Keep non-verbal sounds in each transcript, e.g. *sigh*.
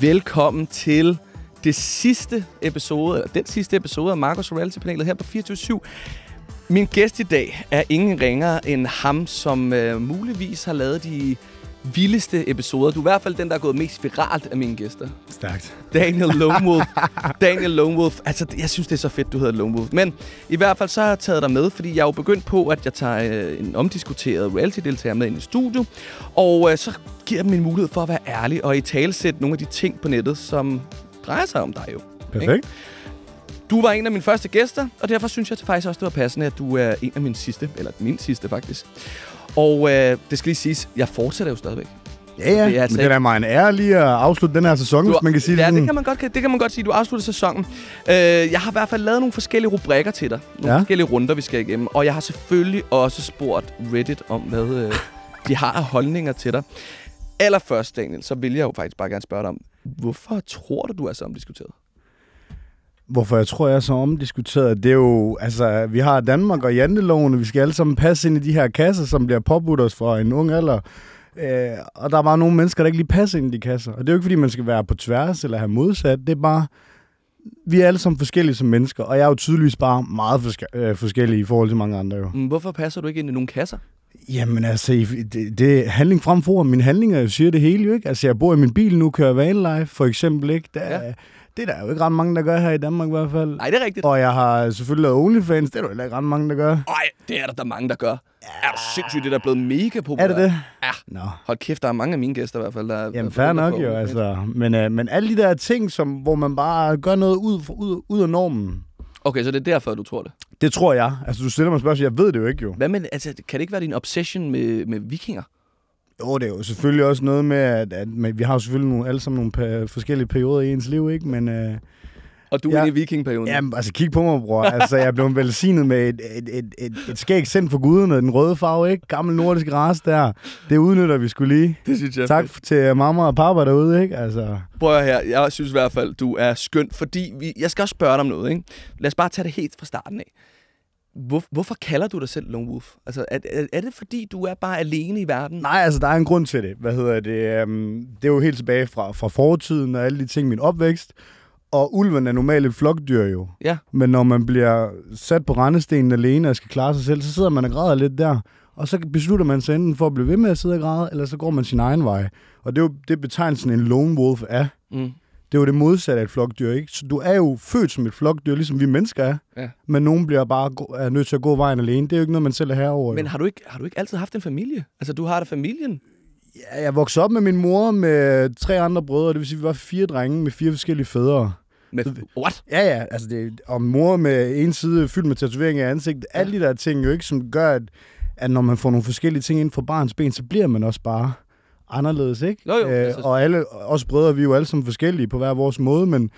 velkommen til det sidste episode, eller den sidste episode af Marcos Reality-panelet her på 24 Min gæst i dag er ingen ringere end ham, som øh, muligvis har lavet de vildeste episoder. Du er i hvert fald den, der er gået mest viralt af mine gæster. Stærkt. Daniel Lone Wolf. *laughs* Daniel Lone Wolf. Altså, jeg synes, det er så fedt, du hedder Lone Wolf. Men i hvert fald så har jeg taget dig med, fordi jeg er jo begyndt på, at jeg tager øh, en omdiskuteret reality-deltager med ind i studio. Og øh, så giver dem en mulighed for at være ærlig og i tale sætte nogle af de ting på nettet, som drejer sig om dig jo. Perfekt. Du var en af mine første gæster, og derfor synes jeg faktisk også, det var passende, at du er en af mine sidste, eller min sidste faktisk. Og øh, det skal lige siges, jeg fortsætter jo stadigvæk. Ja, ja. Det er altså Men det er da mig en ære lige at afslutte den her sæson, Du, hvis man kan sige ja, det sådan. det kan man godt, det kan man godt sige. Du afslutter sæsonen. Øh, jeg har i hvert fald lavet nogle forskellige rubrikker til dig. Nogle Ja. forskellige runder, vi skal igennem. Og jeg har selvfølgelig også spurgt Reddit om, hvad øh, de har af holdninger til dig. Allerførst, Daniel, så vil jeg jo faktisk bare gerne spørge dig om, hvorfor tror du, du er så omdiskuteret? Hvorfor jeg tror, jeg er så omdiskuteret, det er jo, altså, vi har Danmark og janteloven, og vi skal alle sammen passe ind i de her kasser, som bliver påbudt os fra en ung alder. Øh, og der er bare nogle mennesker, der ikke lige passer ind i de kasser. Og det er jo ikke, fordi man skal være på tværs eller have modsat. Det er bare, vi er alle sammen forskellige som mennesker, og jeg er jo tydeligvis bare meget forske- øh, forskellig i forhold til mange andre jo. Hvorfor passer du ikke ind i nogle kasser? Jamen altså, det, det er handling frem for. Mine handlinger jo siger det hele jo, ikke? Altså, jeg bor i min bil nu, kører vanlife, for eksempel, ikke? Der, Ja. Ja. Det er der jo ikke ret mange, der gør her i Danmark i hvert fald. Nej, det er rigtigt. Og jeg har selvfølgelig lavet OnlyFans, det er der jo heller ikke ret mange, der gør. Nej, det er der, der er mange, der gør. Er du sindssygt, det der er blevet mega Er populært. det det? Ja. Nå. Hold kæft, der er mange af mine gæster i hvert fald, der er- Jamen, er fair nok jo, altså. Men, uh, men alle de der ting, som, hvor man bare gør noget ud, ud, ud af normen, Okay, så det er derfor, du tror det. det tror jeg. Altså, du stiller mig spørgsmål, jeg ved det jo ikke jo. Hvad med, altså, kan det ikke være din obsession med, med vikinger? Jo, det er jo selvfølgelig også noget med, at, at men vi har jo selvfølgelig nogle, alle sammen nogle forskellige perioder i ens liv, ikke? Men uh, Og du er i vikingperioden? Jamen, altså kig på mig, bror. Altså, jeg blev velsignet med et, et, et, et, et skæg sendt for guderne, den røde farve, ikke? Gammel nordisk race der. Det udnytter vi skulle lige. Det synes jeg Tak fedt. til mamma og papa derude, ikke? Altså, Prøv her. Jeg synes i hvert fald, du er skøn, fordi vi, jeg skal også spørge dig om noget. Ikke? Lad os bare tage det helt fra starten af. Hvor, hvorfor kalder du dig selv Lone Wolf? Altså, er, er, er det fordi, du er bare alene i verden? nej, altså, der er en grund til det. Hvad hedder det? Um, det er jo helt tilbage fra, fra fortiden og alle de ting, min opvækst. Og ulven er normalt et flokdyr jo. Ja. Men når man bliver sat på rendestenen alene og skal klare sig selv, så sidder man og græder lidt der. Og så beslutter man sig enten for at blive ved med at sidde og græde, eller så går man sin egen vej. Og det er jo det betegnelsen en lone wolf er. Mm. Det er jo det modsatte af et flokdyr, ikke? Så du er jo født som et flokdyr, ligesom vi mennesker er. Ja. Men nogen bliver bare er nødt til at gå vejen alene. Det er jo ikke noget, man selv er herover. Men har du, ikke, har du ikke altid haft en familie? Altså, du har da familien. Ja, jeg voksede op med min mor med tre andre brødre. Det vil sige, at vi var fire drenge med fire forskellige fædre. Med, what? Ja, ja. Altså det, og mor med en side fyldt med tatoveringer af ansigtet. Ja. Alle de der ting jo ikke, som gør, at, at når man får nogle forskellige ting ind fra barns ben, så bliver man også bare anderledes, ikke? Jo, jo, Øh, altså- og alle, os brødre, vi er jo alle sammen forskellige på hver vores måde, men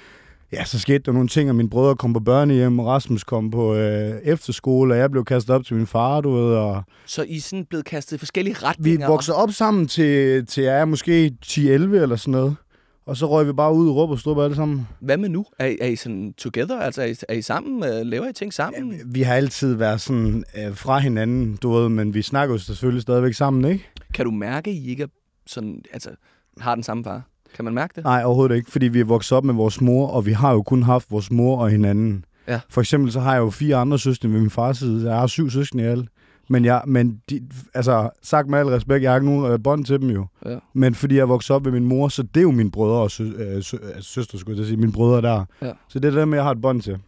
ja, så skete der nogle ting, og mine brødre kom på børnehjem, og Rasmus kom på øh, efterskole, og jeg blev kastet op til min far, du ved, og Så I sådan blevet kastet i forskellige vi retninger? voksede op sammen til, til jeg er måske 10-11 eller sådan noget. Og så røg vi bare ud og råb og stod alle sammen. Hvad med nu? Er, I- er I sådan together? Altså, er I, er I sammen? Øh, Laver I ting sammen? Vi har altid været sådan øh, fra hinanden, du ved, men vi snakker jo selvfølgelig stadigvæk sammen, ikke? Kan du mærke, at I ikke er sådan, altså, har den samme far? Kan man mærke det? Nej, overhovedet ikke, fordi vi er vokset op med vores mor, og vi har jo kun haft vores mor og hinanden. Ja. For eksempel så har jeg jo fire andre søskende ved min fars side. Jeg har syv søskende i alt. Men, jeg, men de, altså, sagt med al respekt, jeg har ikke nogen øh, bånd til dem jo. Ja. Men fordi jeg vokset op med min mor, så det er jo mine brødre og sø, øh, sø, øh, søster, skulle jeg sige, mine brødre der. Ja. Så det er dem, jeg har et bånd til.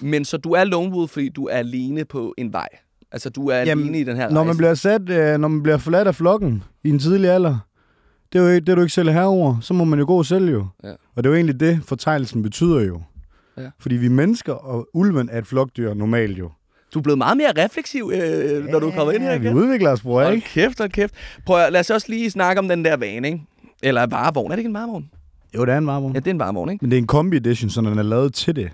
Men så du er lone wolf, fordi du er alene på en vej? Altså, du er Jamen, alene i den her Når rejse? man bliver sat, øh, når man bliver forladt af flokken i en tidlig alder, det er jo ikke, det du ikke selv herover, så må man jo gå selv jo. Ja. Og det er jo egentlig det, fortegnelsen betyder jo. Ja. Fordi vi er mennesker, og ulven er et flokdyr normalt jo. Du er blevet meget mere refleksiv, øh, når du er kommet ind her Ja, vi udvikler os, bror, Hold ikke? kæft, hold kæft. Prøv at, lad os også lige snakke om den der vane, ikke? Eller varevogn. Er det ikke en varevogn? Jo, det er en varevogn. Ja, det er en varevogn, ikke? Men det er en kombi edition, så den er lavet til det.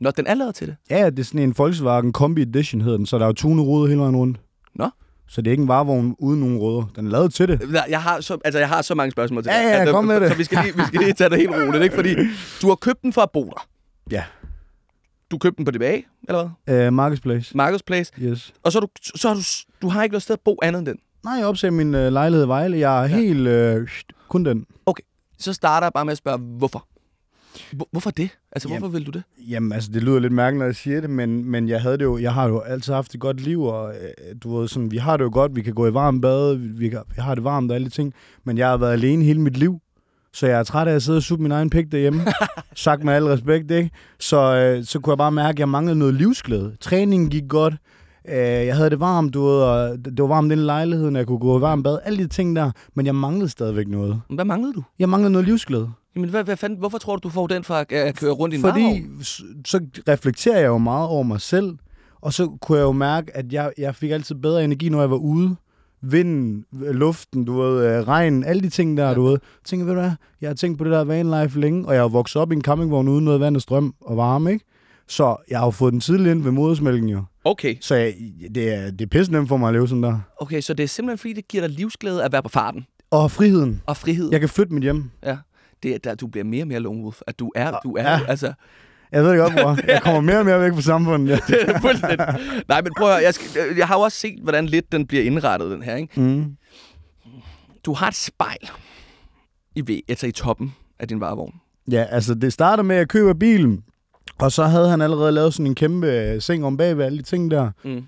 Nå, den er lavet til det. Ja, det er sådan en Volkswagen kombi edition, hedder den, så der er jo tunet ruder hele vejen rundt. Nå. Så det er ikke en varevogn uden nogen ruder. Den er lavet til det. Jeg har så, altså, jeg har så mange spørgsmål til Ja, dig. ja, at, kom med det. Så vi skal, lige, vi skal lige tage det helt roligt, ikke? Fordi du har købt den for at bo der. Ja. Du købte den på DBA, eller hvad? Uh, Marketplace. Marketplace. Yes. Og så, er du, så har du, du har ikke noget sted at bo andet end den. Nej, jeg opsagde min uh, lejlighed i Vejle. Jeg er Ja. ja. helt... Uh, kun den. så starter jeg bare med at spørge, hvorfor? Hvor, hvorfor det? Altså, Jamen, hvorfor vil du det? Jamen, altså, det lyder lidt mærkeligt, når jeg siger det, men, men jeg, havde det jo, jeg har jo altid haft et godt liv, og øh, du ved, sådan, vi har det jo godt, vi kan gå i varmt bad, vi, kan, vi har det varmt og alle de ting, men jeg har været alene hele mit liv, så jeg er træt af at sidde og suge min egen pik derhjemme. *laughs* Sagt med al respekt, ikke? Så, øh, så kunne jeg bare mærke, at jeg manglede noget livsglæde. Træningen gik godt. Øh, jeg havde det varmt, du ved, og det var varmt inde i lejligheden, jeg kunne gå i varmt bad. Alle de ting der. Men jeg manglede stadigvæk noget. Hvad manglede du? Jeg manglede noget livsglæde. Jamen, hvad, hvad fanden, hvorfor tror du, du får den fra at, køre rundt i en Fordi så reflekterer jeg jo meget over mig selv, og så kunne jeg jo mærke, at jeg, jeg fik altid bedre energi, når jeg var ude. Vinden, øh, luften, du ved, øh, regnen, alle de ting der, Ja. ja. du ved. Jeg tænker, ved du hvad, jeg har tænkt på det der vanlife længe, og jeg har vokset op i en campingvogn uden noget vand og strøm og varme, ikke? Så jeg har jo fået den tidligt ind ved modersmælken jo. Okay, Så jeg, det, er, det er pisse nemt for mig at leve sådan der. okay, så det er simpelthen fordi, det giver dig livsglæde at være på farten Og friheden. og frihed. Jeg kan flytte mit hjem. Ja. Det er, der, du bliver mere og mere lone wolf. At du er, du er, Ja. altså... Jeg ved det godt, bror. Jeg kommer *laughs* mere og mere væk fra samfundet. Ja. *laughs* Det er fuldstændig. Nej, men prøv at høre, jeg, skal, jeg har jo også set, hvordan lidt den bliver indrettet, den her, ikke? Mm. Du har et spejl i, altså i toppen af din varevogn. Ja, altså det starter med, at jeg køber bilen, og så havde han allerede lavet sådan en kæmpe øh, seng om bagved alle de ting der. Mm.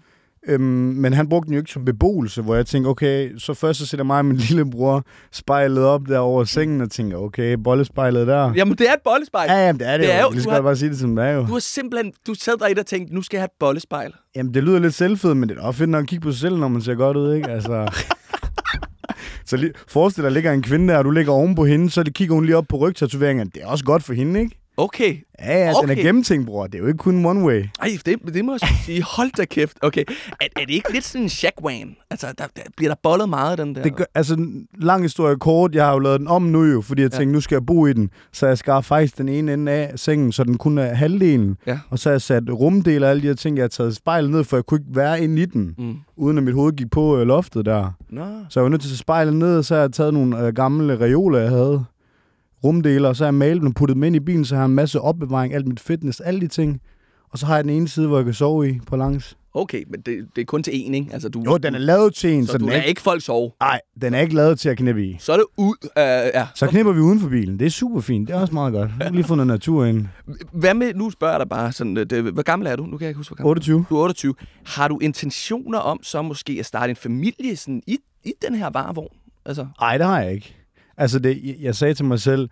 Øhm, men han brugte den jo ikke som beboelse, hvor jeg tænkte, okay, så først så sætter mig og min *laughs* lillebror spejlet op der over sengen, og tænker, okay, bollespejlet der. Jamen, det er et bollespejl. Ja, jamen, det er det, Det det er jo- jo. Lige du skal har- bare sige det som det er jo. Du har simpelthen, du sad der og tænkte, nu skal jeg have et bollespejl. Jamen, det lyder lidt selvfedt, men det er også fedt nok at kigge på sig selv, når man ser godt ud, ikke? Altså... *laughs* så lige, forestil dig, der ligger en kvinde der, og du ligger oven på hende, så det kigger hun lige op på rygtatoveringerne. Det er også godt for hende, ikke? Okay. Ja, ja, okay. den er gennemtænkt, bror. Det er jo ikke kun one way. Ej, det, det må jeg sige. Hold da kæft. Okay. Er, er det ikke lidt sådan en shackwan? Altså, der, der, bliver der bollet meget af den der? Det gør, altså, lang historie kort, jeg har jo lavet den om nu jo, fordi jeg Ja. tænkte, nu skal jeg bo i den. Så jeg skar faktisk den ene ende af sengen, så den kun er halvdelen. Ja. Og så har jeg sat rumdel og alle de her ting, jeg har taget spejlet ned, for jeg kunne ikke være inde i den, Mm. uden at mit hoved gik på øh, loftet der. Nå. Så jeg var nødt til at tage spejlet ned, og så har jeg taget nogle øh, gamle reoler, jeg havde. Rumdele, og så har jeg malet dem og puttet dem ind i bilen, så har jeg en masse opbevaring, alt mit fitness, alle de ting. Og så har jeg den ene side, hvor jeg kan sove i på langs. Okay, men det, det er kun til én, ikke? Altså, du, Jo, den er lavet til en, så, så, du den er lader ikke... ikke folk sove. Nej, den er ikke lavet til at knippe i. Så er det ud. Uh, ja. Så knipper vi uden for bilen. Det er super fint. Det er også meget godt. Nu har lige fundet natur ind. Hvad med, nu spørger jeg dig bare sådan, øh, det, hvor gammel er du? Nu kan jeg ikke huske, hvor gammel 28. du er. 28. Har du intentioner om så måske at starte en familie sådan, i, i den her varevogn? Altså, Nej, det har jeg ikke. Altså, det, jeg- sagde til mig selv,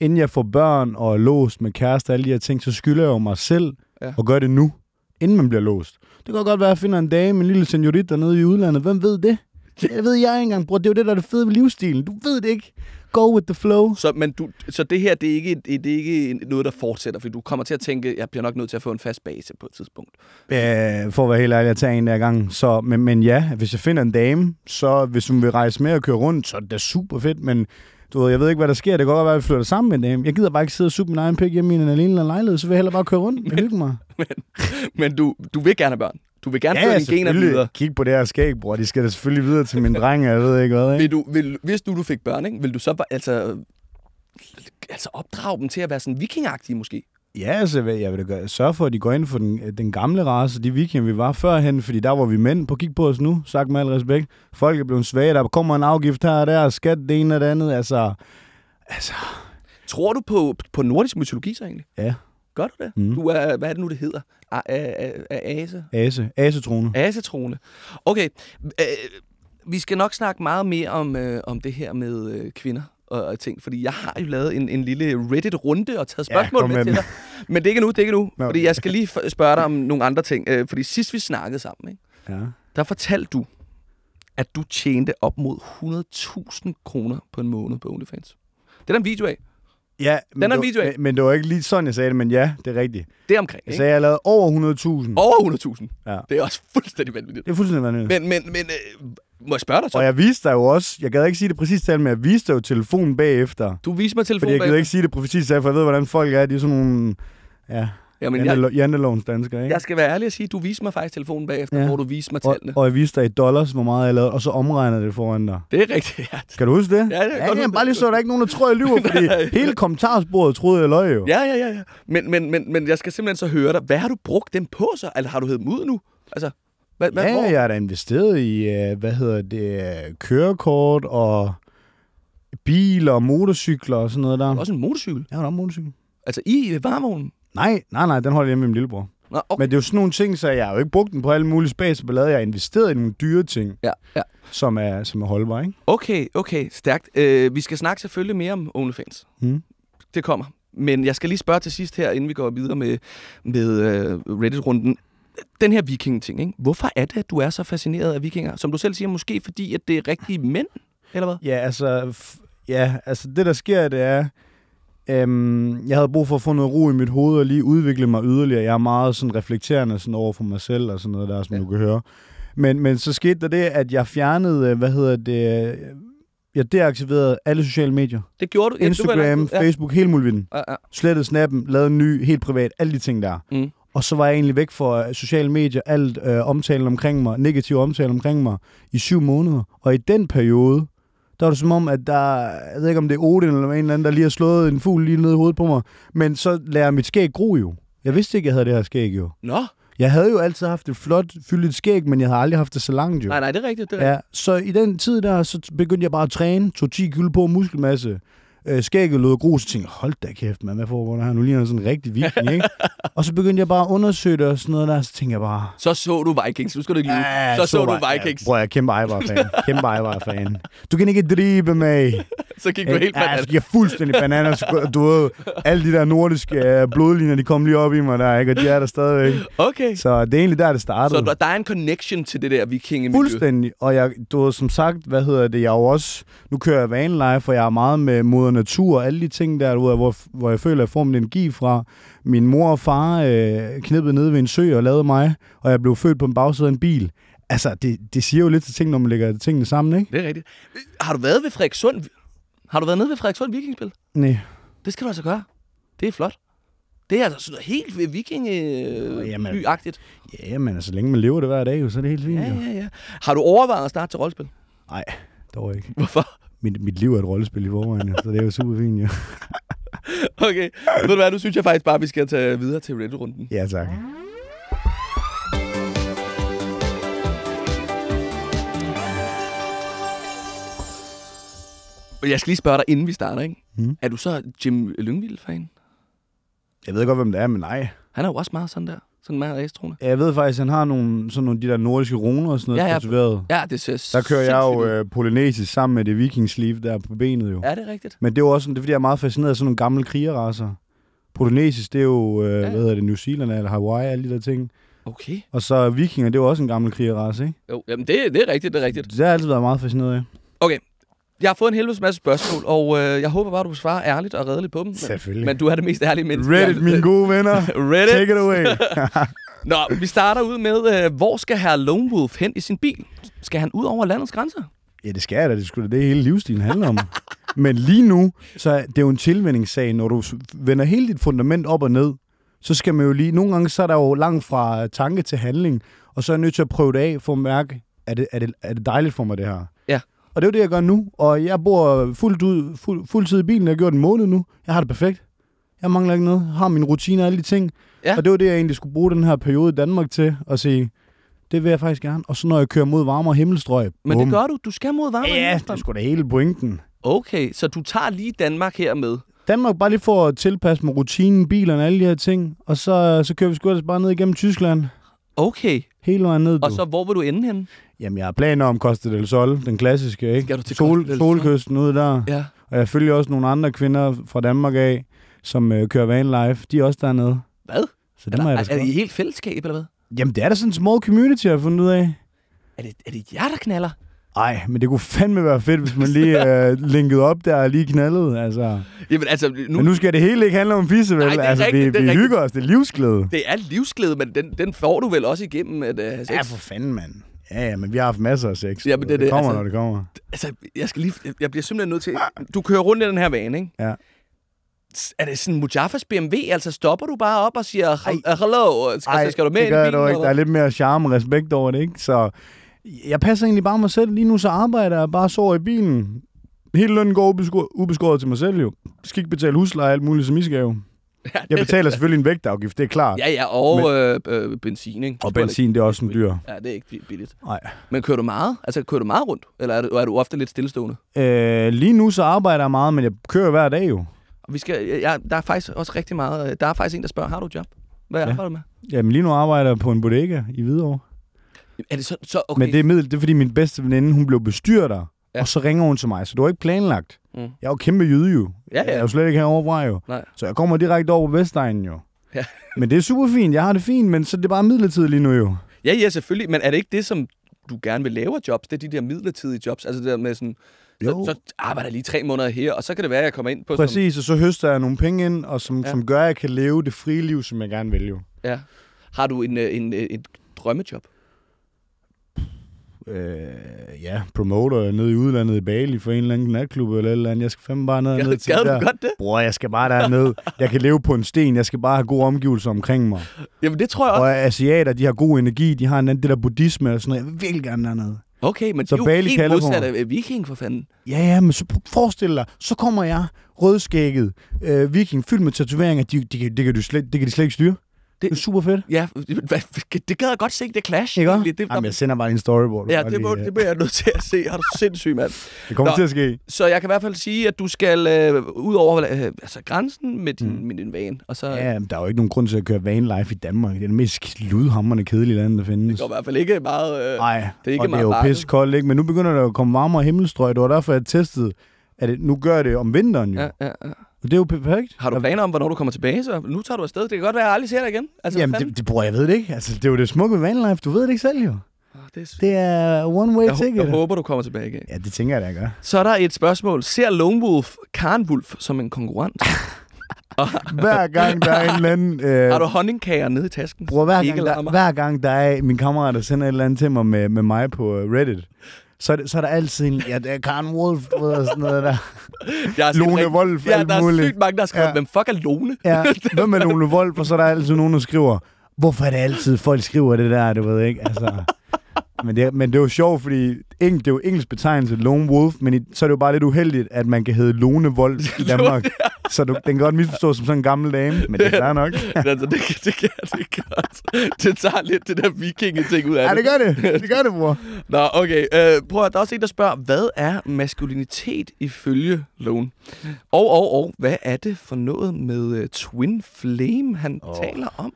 inden jeg får børn og er låst med kæreste og alle de her ting, så skylder jeg jo mig selv ja. at gøre det nu, inden man bliver låst. Det kan godt være, at jeg finder en dame, en lille seniorit dernede i udlandet. Hvem ved det? *laughs* Det ved jeg ikke engang, bror. Det er jo det, der er det fede ved livsstilen. Du ved det ikke. Go with the flow. så, men du, så det her, det er, ikke, det er ikke noget, der fortsætter, fordi du kommer til at tænke, jeg bliver nok nødt til at få en fast base på et tidspunkt. Øh, for at være helt ærlig, jeg tager en der gang. Så, men, men ja, hvis jeg finder en dame, så hvis hun vil rejse med og køre rundt, så er det da super fedt. Men du ved, jeg ved ikke, hvad der sker. Det kan godt være, at vi flytter sammen med en dame. Jeg gider bare ikke sidde og suge min egen pik hjemme i en alene eller lejlighed, så vil jeg hellere bare køre rundt og hygge mig. *laughs* Men du, du vil gerne have børn. Du vil gerne Ja, føre dine gener videre. Kig på det her skæg, bror. De skal da selvfølgelig videre til min dreng, jeg ved ikke hvad, ikke? Vil du, vil, hvis nu du fik børn, ikke, vil du så altså, altså opdrage dem til at være sådan vikingagtige måske? Ja, altså, jeg vil da gøre, sørge for, at de går ind for den, den gamle race, de vikinger, vi var førhen, fordi der var vi mænd. På kig på os nu, sagt med al respekt. Folk er blevet svage, der kommer en afgift her og der, skat det ene og det andet. Altså, altså, Tror du på, på nordisk mytologi så egentlig? ja. Gør du det? Mm. Du er, hvad er det nu, det hedder? A- a- a- Ase? Ase, asetrone. Asetrone. Okay, øh, vi skal nok snakke meget mere om, øh, om det her med øh, kvinder og, og ting, fordi jeg har jo lavet en, en lille Reddit-runde og taget Ja, spørgsmål kom med, med til dig. Men det er ikke nu, det er ikke nu, Nå, fordi jeg skal lige spørge dig om nogle andre ting. Øh, fordi sidst vi snakkede sammen, ikke, Ja. der fortalte du, at du tjente op mod 100.000 kroner på en måned på OnlyFans. Det er der en video af. Ja, men, Den er video af. men, det var ikke lige sådan, jeg sagde det, men ja, det er rigtigt. Det er omkring, Jeg ikke? sagde, jeg lavede over 100.000. Over 100.000. Ja. Det er også fuldstændig vanvittigt. Det er fuldstændig vanvittigt. Men, men, men øh, må jeg spørge dig så? Og jeg viste dig jo også, jeg gad ikke sige det præcis tal, men jeg viste dig jo telefonen bagefter. Du viser mig Fordi telefonen jeg gider bagefter. ikke sige det præcis tal, for jeg ved, hvordan folk er. De er sådan nogle, ja, Jamen, jeg, Jante- jantelovens danskere, ikke? jeg skal være ærlig og sige, du viste mig faktisk telefonen bagefter, Ja. hvor du viste mig Og, tallene. og jeg viste dig i dollars, hvor meget jeg lavede, og så omregner det foran dig. Det er rigtigt, ja. Skal du huske det? Ja, det ja, ja, huske bare lige så er der ikke nogen, der tror, jeg lyver, *laughs* fordi hele kommentarsporet troede jeg løg jo. Ja, ja, ja, ja. Men, men, men, men jeg skal simpelthen så høre dig. Hvad har du brugt dem på så? Eller har du hævet dem ud nu? Altså, hvad, hvad, Ja, hvor? jeg er da investeret i, øh, hvad hedder det, kørekort og biler og motorcykler og sådan noget der. Også en motorcykel. Jeg har en motorcykel. Altså i varevognen. Nej, nej, nej, den holder jeg hjemme med min lillebror. Nå, okay. Men det er jo sådan nogle ting, så jeg har jo ikke brugt den på alle mulige spas og ballade. Jeg har investeret i nogle dyre ting, Ja, ja. som er, som er holdbare, ikke? Okay, okay, stærkt. Øh, vi skal snakke selvfølgelig mere om OnlyFans. Mm. Det kommer. Men jeg skal lige spørge til sidst her, inden vi går videre med, med uh, Reddit-runden. Den her viking-ting, ikke? hvorfor er det, at du er så fascineret af vikinger? Som du selv siger, måske fordi, at det er rigtige mænd, eller hvad? Ja, altså, ja, altså det der sker, det er, øhm, jeg havde brug for at få noget ro i mit hoved og lige udvikle mig yderligere. Jeg er meget sådan reflekterende sådan over for mig selv og sådan noget der, som Ja. du kan høre. Men, men så skete der det, at jeg fjernede, øh, hvad hedder det, øh, jeg deaktiverede alle sociale medier. Det gjorde du. Ja, det var Instagram. Facebook, hele muligheden. Ja, ja. Slettede snappen, lavede en ny, helt privat, alle de ting der. Mm. Og så var jeg egentlig væk fra øh, sociale medier, alt øh, omtalen omkring mig, negativ omtale omkring mig, i syv måneder. Og i den periode, der var det som om, at der, jeg ved ikke om det er Odin eller en eller anden, der lige har slået en fugl lige ned i hovedet på mig. Men så lader mit skæg gro jo. Jeg vidste ikke, jeg havde det her skæg jo. Nå, Jeg havde jo altid haft et flot, fyldigt skæg, men jeg havde aldrig haft det så langt jo. nej, nej, det er rigtigt. Det er Ja, så i den tid der, så begyndte jeg bare at træne, tog 10 kilo på muskelmasse, øh, skægget lød grus, så tænkte hold da kæft, man, hvad foregår der her? Nu ligner jeg sådan en rigtig viking, ikke? *laughs* og så begyndte jeg bare at undersøge det og sådan noget der, så tænkte jeg bare... Så så du Vikings. Nu skal du ikke lyve. "Ah, så så du bare- Vikings. Ja, bror, jeg er kæmpe Ivar-fan. Kæmpe Ivar-fan. Du kan ikke drive mig. *laughs* Så gik du helt ja, bananas. så gik jeg fuldstændig bananer. Så, du ved, alle de der nordiske øh, blodlinjer, de kom lige op i mig der, ikke? Og de er der stadigvæk. Okay. Så det er egentlig der, det startede. Så der, er en connection til det der viking Fuldstændig. Og jeg, du ved, som sagt, hvad hedder det, jeg er jo også, nu kører jeg vanlife, og jeg er meget med moder natur og alle de ting der, ved, hvor, hvor jeg føler, at jeg får min energi fra. Min mor og far øh, knippede ned ved en sø og lavede mig, og jeg blev født på en bagside af en bil. Altså, det, det siger jo lidt til ting, når man lægger tingene sammen, ikke? Det er rigtigt. Har du været ved Frederikssund? Har du været nede ved Frederikssund Vikingspil? Nej. Det skal du altså gøre. Det er flot. Det er altså sådan helt viking øh, Jamen. byagtigt. Ja, men altså, så længe man lever det hver dag, jo, så er det helt fint. Ja, jo. ja, ja. Har du overvejet at starte til rollespil? Nej, dog ikke. Hvorfor? Mit, mit liv er et rollespil i forvejen, jo, så det er jo super fint, jo. *laughs* Okay. Ved du hvad, nu synes jeg faktisk bare, at vi skal tage videre til Reddit-runden. Ja, tak. Jeg skal lige spørge dig, inden vi starter, ikke? Mm. Er du så Jim Lyngvild-fan? Jeg ved godt, hvem det er, men nej. Han er jo også meget sådan der. Sådan meget astrone. Jeg ved faktisk, at han har nogle, sådan nogle de der nordiske runer og sådan noget Ja, ja. tatoveret. Ja, det ser Der kører jeg jo øh, polynesisk sammen med det vikingsleeve der på benet jo. Ja. Ja, det er rigtigt. Men det er jo også sådan, det er, fordi jeg er meget fascineret af sådan nogle gamle krigerraser. Polynesisk, det er jo, øh, Ja. ja. hvad hedder det, New Zealand eller Hawaii, alle de der ting. Okay. Og så vikinger, det er jo også en gammel krigerrace, ikke? Jo, jamen det, det er rigtigt, det er rigtigt. Det har jeg altid været meget fascineret af. Jeg har fået en helvedes masse spørgsmål, og øh, jeg håber bare, du svarer ærligt og redeligt på dem. Men, Selvfølgelig. men du er det mest ærlige menneske. Reddit, mine gode venner. *laughs* Reddit. Take it away. *laughs* Nå, vi starter ud med, øh, hvor skal herr Lone Wolf hen i sin bil? Skal han ud over landets grænser? ja, det skal jeg da. Det skulle det hele livsstilen handler om. *laughs* Men lige nu, så er det jo en tilvændingssag. Når du vender hele dit fundament op og ned, så skal man jo lige... Nogle gange så er der jo langt fra tanke til handling, og så er jeg nødt til at prøve det af for at mærke, er det, er det, er det dejligt for mig, det her? Og det er jo det, jeg gør nu. Og jeg bor fuldt ud, fuld, fuldtid i bilen. Jeg har gjort en måned nu. Jeg har det perfekt. Jeg mangler ikke noget. Har mine rutiner og alle de ting. Ja. Og det var det, jeg egentlig skulle bruge den her periode i Danmark til at sige, det vil jeg faktisk gerne. Og så når jeg kører mod varmere himmelstrøg, Men bum. det gør du. Du skal mod varme. Ja, det er sgu da hele pointen. Okay, så du tager lige Danmark her med. Danmark bare lige for at tilpasse mig rutinen, bilerne og alle de her ting. Og så, så kører vi sgu bare ned igennem Tyskland. Okay, Hele vejen ned, du. og så hvor vil du ende hen? Jamen, jeg har planer om Costa del Sol, den klassiske, ikke? Skal du til Sol, Costa? Solkysten ude der. Ja. Og jeg følger også nogle andre kvinder fra Danmark af, som øh, kører vanlife. De er også dernede. Hvad? Så dem er jeg der, da er, er det helt fællesskab, eller hvad? Jamen, det er da sådan en small community, jeg har fundet ud af. Er det, er det jer, der knaller? Ej, men det kunne fandme være fedt, hvis man lige *laughs* øh, linkede op der og lige knaldede. Altså. Jamen altså, nu, Men nu skal det hele ikke handle om fisse, vel? Nej, det er altså, rigtigt, vi, det er vi rigtigt. hygger os. Det er livsglæde. det er livsglæde, men den, den får du vel også igennem at uh, sex? Ja, for fanden, mand. Ja, ja, men vi har haft masser af sex. Jamen, det er det, kommer, altså- når det kommer. Altså, jeg, skal lige, jeg bliver simpelthen nødt til... Du kører rundt i den her vane, ikke? Ja. Er det sådan Mujafas BMW? Altså, stopper du bare op og siger, Ej. "Hel- uh, hello, altså, Ej, skal du med det gør i jeg bilen? dog ikke. Der er lidt mere charme og respekt over det, ikke? Så jeg passer egentlig bare mig selv. Lige nu så arbejder jeg bare sover i bilen. Hele lønnen går ubeskåret, ubeskåret til mig selv, jo. Jeg skal ikke betale husleje og alt muligt, som I skal jo. Jeg betaler selvfølgelig en vægtafgift, det er klart. Ja, ja, og Men, øh, øh, benzin, ikke? Og benzin, det er også en dyr. Ja, det er ikke bi- billigt. Nej. Men kører du meget? Altså, kører du meget rundt? Eller er du, er du ofte lidt stillestående? Øh, lige nu så arbejder jeg meget, men jeg kører hver dag jo. Og vi skal, ja, der er faktisk også rigtig meget... øh, Der er faktisk en, der spørger, har du job? Hvad Ja. arbejder du med? Jamen lige nu arbejder jeg på en bodega i Hvidovre. Er det så... så okay. Men det er, middel, det er fordi min bedste veninde, hun blev bestyrter, Ja. og så ringer hun til mig, så det var ikke planlagt. Mm. Jeg er jo kæmpe jyde jo. Ja, ja. Jeg er jo slet ikke herovre fra jo. Nej. Så jeg kommer direkte over på Vestegnen jo. Ja. *laughs* Men det er super fint, jeg har det fint, men så det er bare midlertidigt lige nu jo. Ja, ja, selvfølgelig. Men er det ikke det, som du gerne vil lave jobs? Det er de der midlertidige jobs. Altså det der med sådan... Jo. Så, så arbejder jeg lige tre måneder her, og så kan det være, at jeg kommer ind på... Præcis, og så høster jeg nogle penge ind, og som, Ja. som gør, at jeg kan leve det frie liv, som jeg gerne vil jo. Som, ja. Har du en, øh, en, øh, et drømmejob? Øh, ja, promoter nede i udlandet i Bali for en eller anden natklub eller eller andet. Jeg skal fandme bare ned, ned til det der. godt det? Bror, jeg skal bare derned. Jeg kan leve på en sten. Jeg skal bare have gode omgivelser omkring mig. Jamen, det tror jeg også. Og asiater, de har god energi. De har en anden, det der buddhisme og sådan noget. Jeg vil virkelig gerne dernede. Okay, men Så det er jo Bali helt modsat af viking, for fanden. Ja, ja, men så forestil dig, så kommer jeg, rødskægget, øh, viking, fyldt med tatoveringer. De, de, de, det, kan du slet, det kan de slet ikke styre. Det, er super fedt. Ja, det gad jeg godt se, det clash. Ikke egentlig. Det, Jamen, jeg sender bare en storyboard. ja, det, må, lige, øh, det bliver jeg nødt til at se. Har du sindssygt, mand. det kommer Nå. til at ske. Så jeg kan i hvert fald sige, at du skal øh, ud over øh, altså, grænsen med din, mm. med din van. Og så Ja, men der er jo ikke nogen grund til at køre vanlife i Danmark. Det er det mest ludhamrende kedelige land, der findes. det går i hvert fald ikke meget... Øh, Nej, det er ikke og det er meget jo bakket. pisse koldt, ikke? Men nu begynder der at komme varmere himmelstrøg. Det var derfor, jeg testede, at det, nu gør det om vinteren jo. ja, Ja. ja, det er jo perfekt. Har du planer om, hvornår du kommer tilbage? Så nu tager du afsted. Det kan godt være, at jeg aldrig ser dig igen. Altså, Jamen, det, det, bror, jeg ved det ikke. Altså, det er jo det smukke ved vanlife. Du ved det ikke selv, jo. Det er... Det er one way jeg, ticket. jeg håber, du kommer tilbage igen. Ja, det tænker jeg, da, jeg gør. Så er der et spørgsmål. Ser Lone Wolf Karen Wolf som en konkurrent? *laughs* Hver gang der er en eller anden... *laughs* Øh, Har du honningkager nede i tasken? bror, hver gang, der, hver gang der er min kammerat, der sender et eller andet til mig med, med mig på øh, Reddit, så er, det, så er der altid en, ja, det er Karen Wolf, og sådan noget der. *laughs* Jeg Lone rigtig- Wolf, Ja, der er muligt. sygt mange, der har skrevet, Ja. hvem fuck er Lone? Ja, *laughs* hvem er Lone Wolf? Og så er der altid nogen, der skriver, hvorfor er det altid, folk skriver det der, du ved ikke, altså... Men det, er- men det er jo sjovt, fordi eng, det er jo engelsk betegnelse, Lone Wolf, men i, så er det jo bare lidt uheldigt, at man kan hedde Lone Wolf *laughs* i Danmark. så du, den kan godt misforstås som sådan en gammel dame, men det er fair nok. *laughs* altså, det, kan- det, kan, det kan godt. Det tager lidt det der vikinge-ting ud af Ja, det gør det. Det gør det, bror. Nå, okay. Øh, prøv at der er også en, der spørger, hvad er maskulinitet ifølge Lone? Og, og, og, hvad er det for noget med uh, Twin Flame, han oh. Taler om?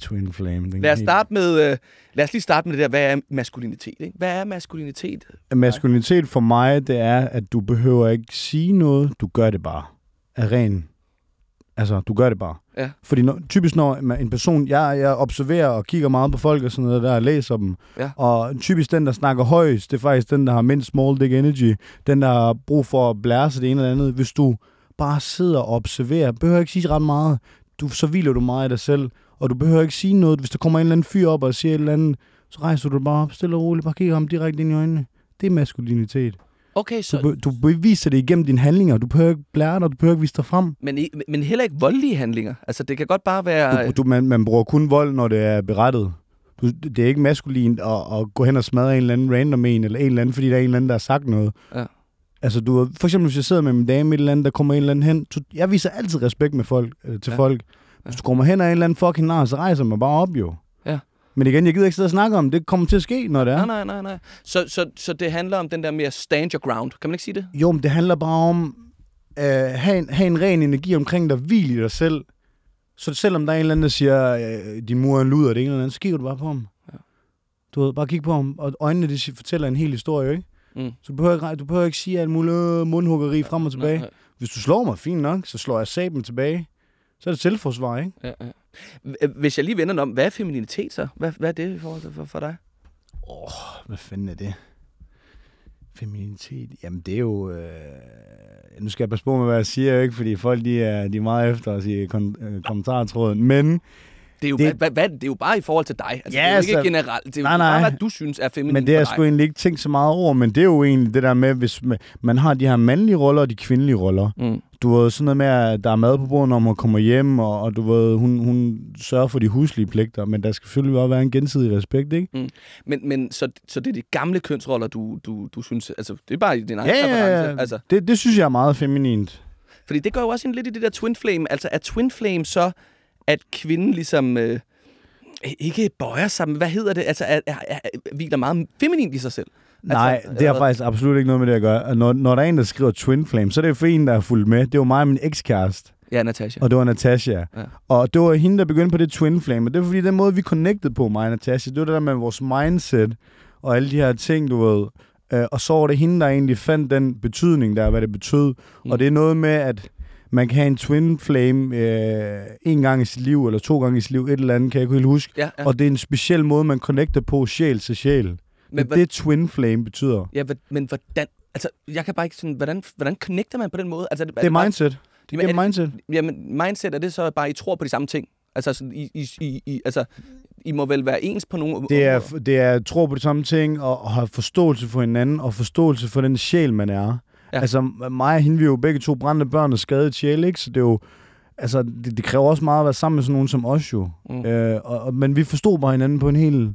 Twin Flame. Den Lad os, starte med, uh, lad os lige starte med det der, hvad er maskulinitet? Ikke? Hvad er maskulinitet? Maskulinitet for mig, det er, at du behøver ikke sige noget, du gør det bare. Af ren... Altså, du gør det bare. Ja. Fordi når, typisk når en person, jeg, jeg observerer og kigger meget på folk og sådan noget der, og læser dem, Ja. og typisk den, der snakker højst, det er faktisk den, der har mindst small dick energy, den, der har brug for at blære sig det ene eller andet. Hvis du bare sidder og observerer, behøver ikke sige ret meget, du, så hviler du meget i dig selv, og du behøver ikke sige noget. Hvis der kommer en eller anden fyr op og siger et eller andet, så rejser du dig bare op, stille og roligt, bare kigger ham direkte ind i øjnene. Det er maskulinitet. Okay, Du, så, be, du beviser det igennem dine handlinger. Du behøver ikke blære dig, du behøver ikke vise dig frem. men, i- men heller ikke voldelige handlinger. Altså, det kan godt bare være... Du, du, man, man bruger kun vold, når det er berettet. Du, det er ikke maskulint at, at gå hen og smadre en eller anden random en, eller en eller anden, fordi der er en eller anden, der har sagt noget. Ja. Altså, du, for eksempel, hvis jeg sidder med min dame, et eller andet, der kommer en eller anden hen. Jeg viser altid respekt med folk, øh, til ja. folk. Hvis du kommer hen af en eller anden fucking nar, så rejser man bare op, jo. Ja. Men igen, jeg gider ikke sidde og snakke om det. Det kommer til at ske, når det er. Nej, nej, nej, nej. Så, så, så det handler om den der mere stand your ground. Kan man ikke sige det? Jo, men det handler bare om at øh, have, en, have en ren energi omkring dig, hvil i dig selv. Så selvom der er en eller anden, der siger, øh, din mor er en luder, det ene eller andet, så kigger du bare på ham. Ja. Du ved, bare kig på ham, og øjnene de fortæller en hel historie, ikke? Mm. Så du behøver, ikke, du behøver ikke sige alt muligt øh, mundhuggeri frem og tilbage. Nej, nej. Hvis du slår mig, fint nok, så slår jeg saben tilbage. Så er det selvforsvar, ikke? Ja, ja. Hvis jeg lige vender om, hvad er femininitet så? Hvad, hvad er det til for, for dig? Hvad fanden er det? Feminitet? Jamen, det er jo... Øh... Nu skal jeg passe på med, hvad jeg siger, ikke? Fordi folk, de er, de er meget efter os i kon- øh, kommentartråden. Men, Det er jo, Det-. Hvad, hvad, det er jo bare i forhold til dig. Altså, Ja, det er jo ikke altså- generelt. Det er jo Nej, bare, nej. hvad du synes er feminin men det har jeg sgu egentlig ikke tænkt så meget over. Men det er jo egentlig det der med, hvis man, har de her mandlige roller og de kvindelige roller. Mm. Du ved, sådan noget med, at der er mad på bordet, når man kommer hjem, og, og du ved, hun, hun sørger for de huslige pligter. Men der skal selvfølgelig også være en gensidig respekt, ikke? Men, men så, så det er de gamle kønsroller, du, du, du synes... Altså, det er bare din egen Ja, ja, præference. ja. Altså, Det, det synes jeg er meget feminint. Fordi det går jo også ind lidt i det der twin flame. Altså er twin flame så, at kvinden ligesom... Øh, ikke bøjer sig, men hvad hedder det? Altså, er, er, er, hviler meget feminint i sig selv. Nej, altså, det har eller- faktisk absolut ikke noget med det at gøre. Når, når der er en, der skriver Twin Flame, så er det for en, der er fulgt med. Det var mig og min ekskæreste, Ja, Natasha. og det var Natasha. Ja. Og det var hende, der begyndte på det Twin Flame. Og det var fordi, den måde, vi connected på, mig og Natasha, det var det der med vores mindset og alle de her ting, du ved. Øh, og så var det hende, der egentlig fandt den betydning der, hvad det betød. Mm. Og det er noget med, at man kan have en twin flame øh, en gang i sit liv, eller to gange i sit liv, et eller andet, kan jeg ikke helt huske. Ja, ja. Og det er en speciel måde, man connecter på sjæl til sjæl. Men Men hvad- det twin flame betyder. Ja, men hvordan... Altså, jeg kan bare ikke sådan... Hvordan, hvordan connecter man på den måde? Altså, Det er bare- mindset. Jamen, Det er er mindset. Jamen, mindset er det så bare, at I tror på de samme ting? Altså, sådan, I, I, I, I, altså, I må vel være ens på nogle Det er, områder? det er tro på de samme ting, og, og have forståelse for hinanden, og forståelse for den sjæl, man er. Ja. Altså, mig og hende, vi er jo begge to brændende børn og skadet sjæl, ikke? Så det er jo... Altså, det, det kræver også meget at være sammen med sådan nogen som os jo. Mm. Mm. Øh, og, og, men vi forstod bare hinanden på en helt,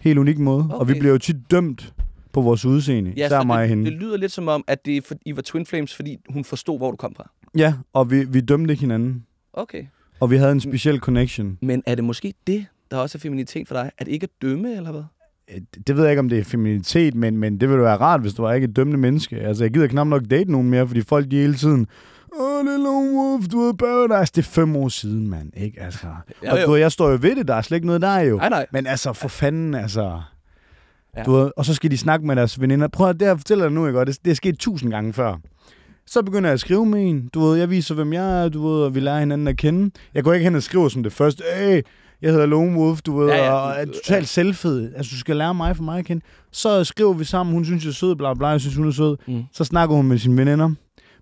helt unik måde. Okay. Og vi bliver jo tit dømt på vores udseende. Ja, især mig og det, hende. det lyder lidt som om, at det for, I var twin flames, fordi hun forstod, hvor du kom fra. Ja, og vi, vi dømte ikke hinanden. Okay. Og vi havde en speciel connection. Men er det måske det, der også er feminitet for dig? At ikke at dømme, eller hvad? Øh, Det ved jeg ikke, om det er feminitet, men, men det ville være rart, hvis du var ikke et dømmende menneske. Altså, jeg gider knap nok date nogen mere, fordi folk de hele tiden... Åh, det er Lone Wolf, du er paradise. Det er fem år siden, mand. Ikke? Altså. Ja, og jo. du, jeg står jo ved det, der er slet ikke noget der jo. Nej, nej. Men altså, for fanden, altså... Ja. Du ved, og så skal de snakke med deres veninder. Prøv at det her fortæller jeg nu, ikke? Og det, det er sket tusind gange før. Så begynder jeg at skrive med en. Du ved, jeg viser, hvem jeg er, du ved, og vi lærer hinanden at kende. Jeg går ikke hen og skriver som det første. Hey, jeg hedder Lone Wolf, du ved, Ja, ja, og er totalt selvfed. Altså, du skal lære mig for mig at kende. Så skriver vi sammen, hun synes, jeg er sød, bla bla, jeg synes, hun er sød. Mm. Så snakker hun med sine veninder.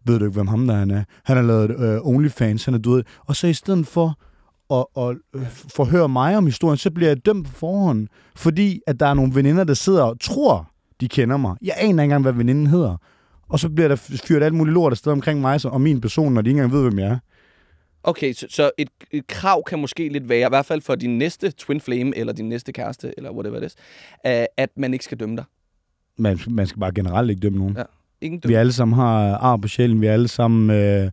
Ved du ikke, hvem ham der han er? Han har lavet øh, OnlyFans, han er død. Og så i stedet for at, at øh, forhøre mig om historien, så bliver jeg dømt på forhånd. Fordi at der er nogle veninder, der sidder og tror, de kender mig. Jeg aner ikke engang, hvad veninden hedder. Og så bliver der fyret alt muligt lort afsted omkring mig så, og min person, når de ikke engang ved, hvem jeg er. Okay, så, så et, et krav kan måske lidt være, i hvert fald for din næste twin flame, eller din næste kæreste, eller whatever it is, øh, at man ikke skal dømme dig. Man, man skal bare generelt ikke dømme nogen. Ja. Ingen Vi dømme. alle sammen har ar på sjælen. Vi alle sammen øh,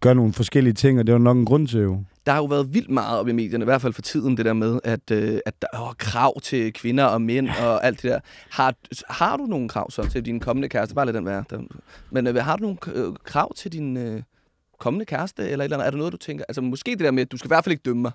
gør nogle forskellige ting, og det er jo nok en grund til jo. Der har jo været vildt meget op i medierne, i hvert fald for tiden, det der med, at, øh, at der er krav til kvinder og mænd og alt det der. Har, har du nogle krav så til din kommende kæreste? Bare lad den være. Men øh, har du nogle øh, krav til din øh, kommende kæreste, eller et eller andet? Er der noget, du tænker? Altså måske det der med, at du skal i hvert fald ikke dømme mig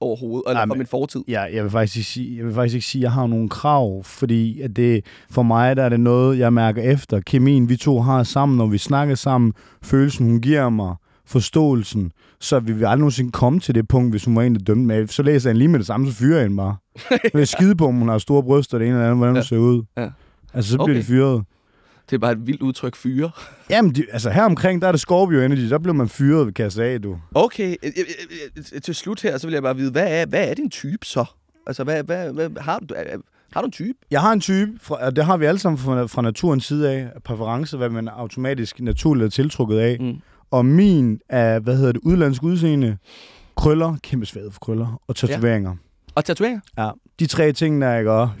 overhovedet, eller Nej, fra men- min fortid. Ja, jeg vil faktisk ikke sige, jeg vil faktisk ikke sige, at jeg har nogle krav, fordi at det, for mig der er det noget, jeg mærker efter. Kemien, vi to har sammen, når vi snakker sammen, følelsen, hun giver mig, forståelsen, så vi vil aldrig nogensinde komme til det punkt, hvis hun var en, der dømte mig. Så læser jeg hende lige med det samme, så fyrer *laughs* jeg hende bare. På, om hun har store bryster, det ene eller andet, hvordan hun Ja. ser ud. Ja. Altså, så bliver Okay. de fyret. Det er bare et vildt udtryk, fyre. *laughs* Jamen, de, altså her omkring, der er det Scorpio Energy, der bliver man fyret ved kasse af, du. Okay, øh, øh, øh, til slut her, så vil jeg bare vide, hvad er, hvad er din type så? Altså, hvad, hvad, hvad har du? Har du en type? Jeg har en type, og det har vi alle sammen fra, fra naturens side af, præference, hvad man automatisk naturligt er tiltrukket af. Mm. Og min er, hvad hedder det, udlandsk udseende, krøller, kæmpe svæde for krøller, og tatoveringer. Og tatoveringer? Ja. ja. De tre ting, der jeg gør,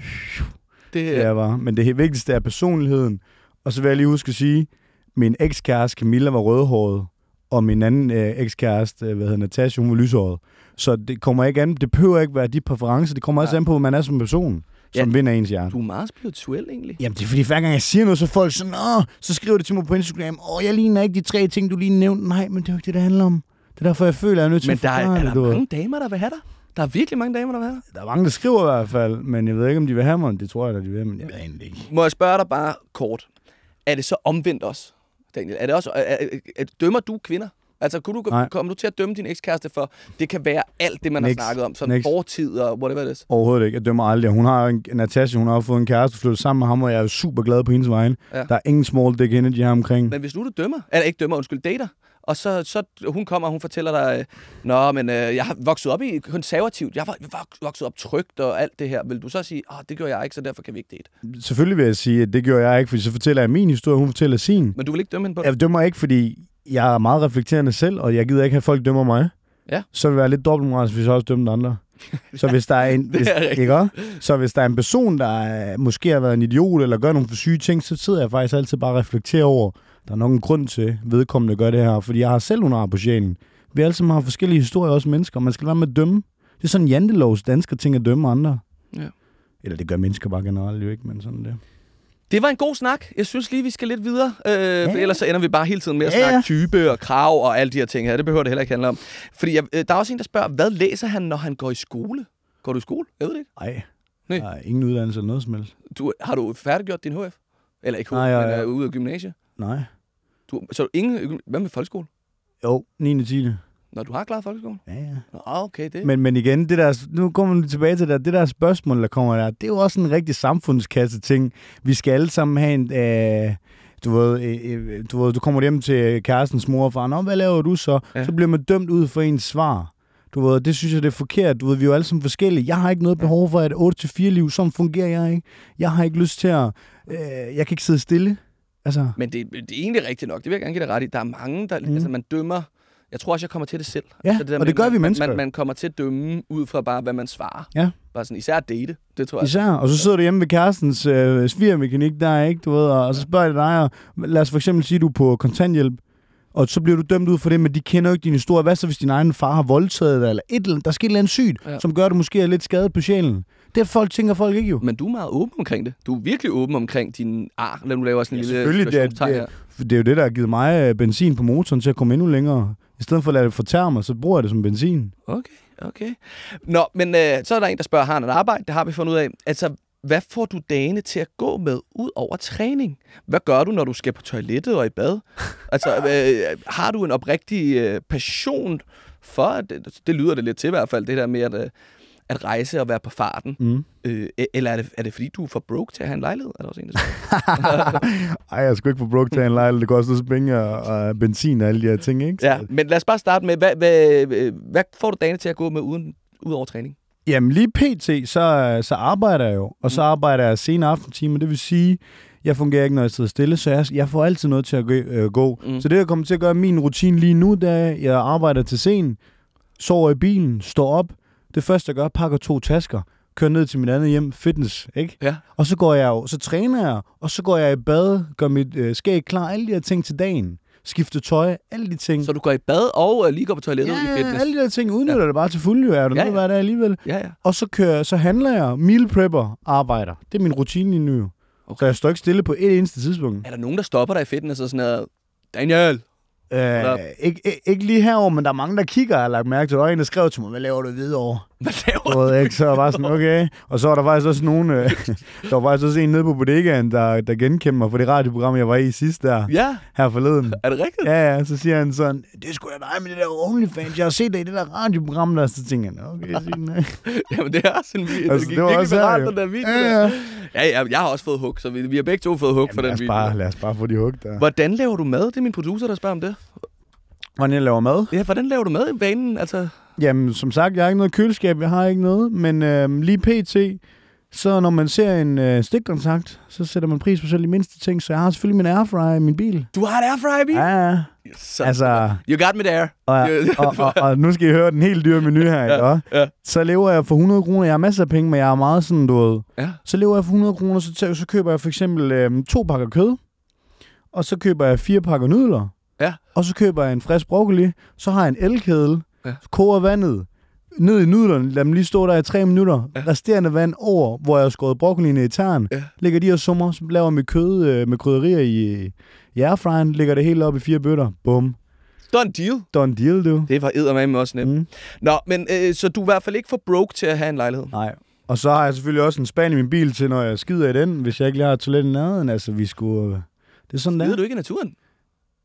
Det, det er bare. Men det vigtigste er personligheden. Og så vil jeg lige huske at sige, min ekskæreste Camilla var rødhåret, og min anden øh, ekskæreste, øh, hvad hedder Natasha, hun var lyshåret. Så det kommer ikke an, det behøver ikke være de præferencer, det kommer også Nej. an på, hvad man er som person, Ja. som vinder ens hjerte. du er meget spirituel, egentlig. Jamen, det er fordi, hver gang jeg siger noget, så er folk sådan, Åh, så skriver det til mig på Instagram, åh, jeg ligner ikke de tre ting, du lige nævnte. Nej, men det er jo ikke det, det handler om. Det er derfor, jeg føler, jeg er nødt til Men at der er, forklare er det, der ved. mange damer, der vil have dig. Der er virkelig mange damer, der vil have dig. Der er mange, der skriver i hvert fald, men jeg ved ikke, om de vil have mig. Det tror jeg, at de vil, men jeg ved egentlig ikke. Må jeg spørge dig bare kort. Er det så omvendt også, Daniel? Er det også, er, er, er, dømmer du kvinder? Altså, kunne du, Nej. du til at dømme din ekskæreste for, det kan være alt det, man Niks. har snakket om, sådan Niks. fortid og whatever it is? Overhovedet ikke. Jeg dømmer aldrig. Hun har en, Natasha, hun har fået en kæreste, flyttet sammen med ham, og jeg er super glad på hendes vegne. Ja. Der er ingen small dick energy her omkring. Men hvis nu du dømmer, eller ikke dømmer, undskyld, dater, og så, så hun kommer, og hun fortæller dig, øh, Nå, men øh, jeg har vokset op i konservativt, jeg har vok- vokset op trygt og alt det her. Vil du så sige, åh, det gør jeg ikke, så derfor kan vi ikke date? Selvfølgelig vil jeg sige, at det gjorde jeg ikke, fordi så fortæller jeg min historie, hun fortæller sin. Men du vil ikke dømme hende på det? Jeg dømmer ikke, fordi jeg er meget reflekterende selv, og jeg gider ikke at folk dømmer mig. Ja. Så vil det være lidt dobbeltmoralsk, hvis jeg også dømte andre. *laughs* Så hvis der er en, hvis, er ikke også? Så hvis der er en person, der er, måske har været en idiot, eller gør nogle for syge ting, så sidder jeg faktisk altid bare og reflekterer over, Der er nok en grund til, at vedkommende gør det her, fordi jeg har selv nogle ar på sjælen. Vi alle sammen har forskellige historier, også mennesker, og man skal være med at dømme. Det er sådan jantelovs danske ting at dømme andre. Ja. Eller det gør mennesker bare generelt jo ikke, men sådan det. Det var en god snak. Jeg synes lige, vi skal lidt videre. Øh, ja. ellers så ender vi bare hele tiden med at Ja, snakke type og krav og alle de her ting her. Det behøver det heller ikke handle om. Fordi jeg, øh, der er også en, der spørger, hvad læser han, når han går i skole? Går du i skole? Jeg ved det ikke. Ej, Nej. der er ingen uddannelse eller noget som helst. Du, har du færdiggjort din HF? Eller ikke HF, Nej, jeg- men er ude af gymnasiet? Nej. Du, så er du ingen, hvad med folkeskole? Jo, 9. 10. Når du har klaret folkeskole? Ja, ja. Nå, okay, det. Men, men igen, det der, nu kommer vi tilbage til det, det der spørgsmål, der kommer der, det er jo også en rigtig samfundskasse ting. Vi skal alle sammen have en, øh, du, ved, øh, øh, du ved, du kommer hjem til kærestens mor og far, Nå, hvad laver du så? Ja. Så bliver man dømt ud for ens svar. Du ved, det synes jeg, det er forkert. Du ved, vi er jo alle sammen forskellige. Jeg har ikke noget behov for et 8-4-liv. Sådan fungerer jeg ikke. Jeg har ikke lyst til at... Øh, jeg kan ikke sidde stille. Altså, Men det, det er egentlig rigtigt nok. Det vil jeg gerne give dig ret i. Der er mange, der... Mm. Altså, man dømmer... Jeg tror også, jeg kommer til det selv. Ja, altså, der og med, det gør man, vi mennesker. Man, man kommer til at dømme ud fra bare, hvad man svarer. Ja. Bare sådan, især at date. Det tror jeg. Især, og så sidder du hjemme ved kærestens øh, svigermekanik der, ikke? Du ved, og, og så spørger jeg dig, og lad os for eksempel sige, du er på kontanthjælp, og så bliver du dømt ud for det, men de kender jo ikke din historie. Hvad så, hvis din egen far har voldtaget dig, eller et eller andet, der sker et eller andet sygt, ja. som gør, at du måske er lidt skadet på sjælen. Det er folk, tænker folk ikke jo. Men du er meget åben omkring det. Du er virkelig åben omkring din ar. Lad nu lave sådan en Ja, lille selvfølgelig, det er- det er- det er jo det, der har givet mig øh, benzin på motoren til at komme endnu længere. I stedet for at lade det fortære mig, så bruger jeg det som benzin. Okay, okay. Nå, men øh, så er der en, der spørger, har han et arbejde? Det har vi fundet ud af. Altså, hvad får du dagene til at gå med ud over træning? Hvad gør du, når du skal på toilettet og i bad? *laughs* Altså, øh, har du en oprigtig øh, passion for, at det, det lyder det lidt til i hvert fald, det der med at, øh, at rejse og være på farten? Mm. Øh, eller er det, er det fordi, du er for broke til at have en lejlighed? Er der også en, der? *laughs* Ej, jeg skal ikke få brugt til en lejlighed. Det koster også penge og, og benzin og alle de her ting, ikke? Så- ja, men lad os bare starte med, hvad, hvad, øh, hvad får du dagene til at gå med uden, ud over træning? Jamen lige pt, så, så arbejder jeg jo, og så Mm. arbejder jeg sene aftentimer. Det vil sige, jeg fungerer ikke, når jeg sidder stille, så jeg, jeg får altid noget til at gå. Øh, gå. Mm. Så det, jeg kommer til at gøre min rutine lige nu, det er, at jeg arbejder til sen, sover i bilen, står op. Det første, jeg gør, pakker to tasker, kører ned til mit andet hjem, fitness, ikke? Ja. Og så går jeg jo, så træner jeg, og så går jeg i bad, gør mit øh, skæg klar, alle de her ting til dagen. Skifter tøj, alle de ting. Så du går i bad og øh, lige går på toilettet i ja, fitness? alle de her ting udnytter ja. det bare til fuld, jo. Er du Ja, ja, ja. ja. hvad det er alligevel? Ja, ja. Og så, kører, så handler jeg, meal prepper, arbejder. Det er min rutine lige nu. Okay. Så jeg står ikke stille på et eneste tidspunkt. Er der nogen, der stopper dig i fitness og sådan noget? Daniel! Øh, ikke, ikke, lige herover, men der er mange, der kigger og har lagt mærke til. Der var en, der skrev til mig, hvad laver du videre over? Hvad laver Du ved ikke, så var jeg sådan, okay. Og så var der faktisk også nogen, øh, *laughs* der var faktisk også en nede på bodegaen, der, der genkendte mig for det radioprogram, jeg var i sidst der, Ja, her forleden. er det rigtigt? Ja, ja, så siger han sådan, det sgu da dig med det der OnlyFans. Jeg har set dig i det der radioprogram der, så tænker jeg, "Nå, okay, sig den af." Jamen, det er også en video. Altså, det det var også her, den der video. Ja, ja. Ja, ja, jeg har også fået hug, så vi, vi har begge to fået hug for Jamen, lad, den video. bare, lad os bare få de hug der. Hvordan laver du mad? Det er min producer, der spørger om det. Hvordan jeg laver mad? Ja, hvordan laver du mad i banen? Altså, Jamen, som sagt, jeg har ikke noget køleskab, jeg har ikke noget, men øh, lige pt., så når man ser en øh, stikkontakt, så sætter man pris på selv de mindste ting, så jeg har selvfølgelig min airfryer i min bil. du har et airfryer i bilen? Ja, ja. Så, altså, You got me there. og, og, og, og, nu skal I høre den helt dyre menu her, ikke? Ja, ja. Så lever jeg for 100 kroner, jeg har masser af penge, men jeg er meget sådan, du ved, Ja. så lever jeg for 100 kroner, så, så køber jeg for eksempel øh, to pakker kød, og så køber jeg fire pakker nudler, Ja. og så køber jeg en frisk broccoli, så har jeg en elkedel, Ja. koger vandet, ned i nudlerne, lad dem lige stå der i tre minutter, Ja. resterende vand over, hvor jeg har skåret broccolien i tern, Ja. lægger de her summer, så laver mit kød øh, med krydderier i, i airfryeren, lægger det hele op i fire bøtter, bum, Done deal. done deal, du. Det var eddermame også nemt. Mm. Nå, men øh, så du er i hvert fald ikke for broke til at have en lejlighed? Nej. Og så har jeg selvfølgelig også en spand i min bil til, når jeg skider i den, hvis jeg ikke lige har et toilet i nærheden. Altså, vi skulle... Det er sådan, Gider der. du ikke i naturen?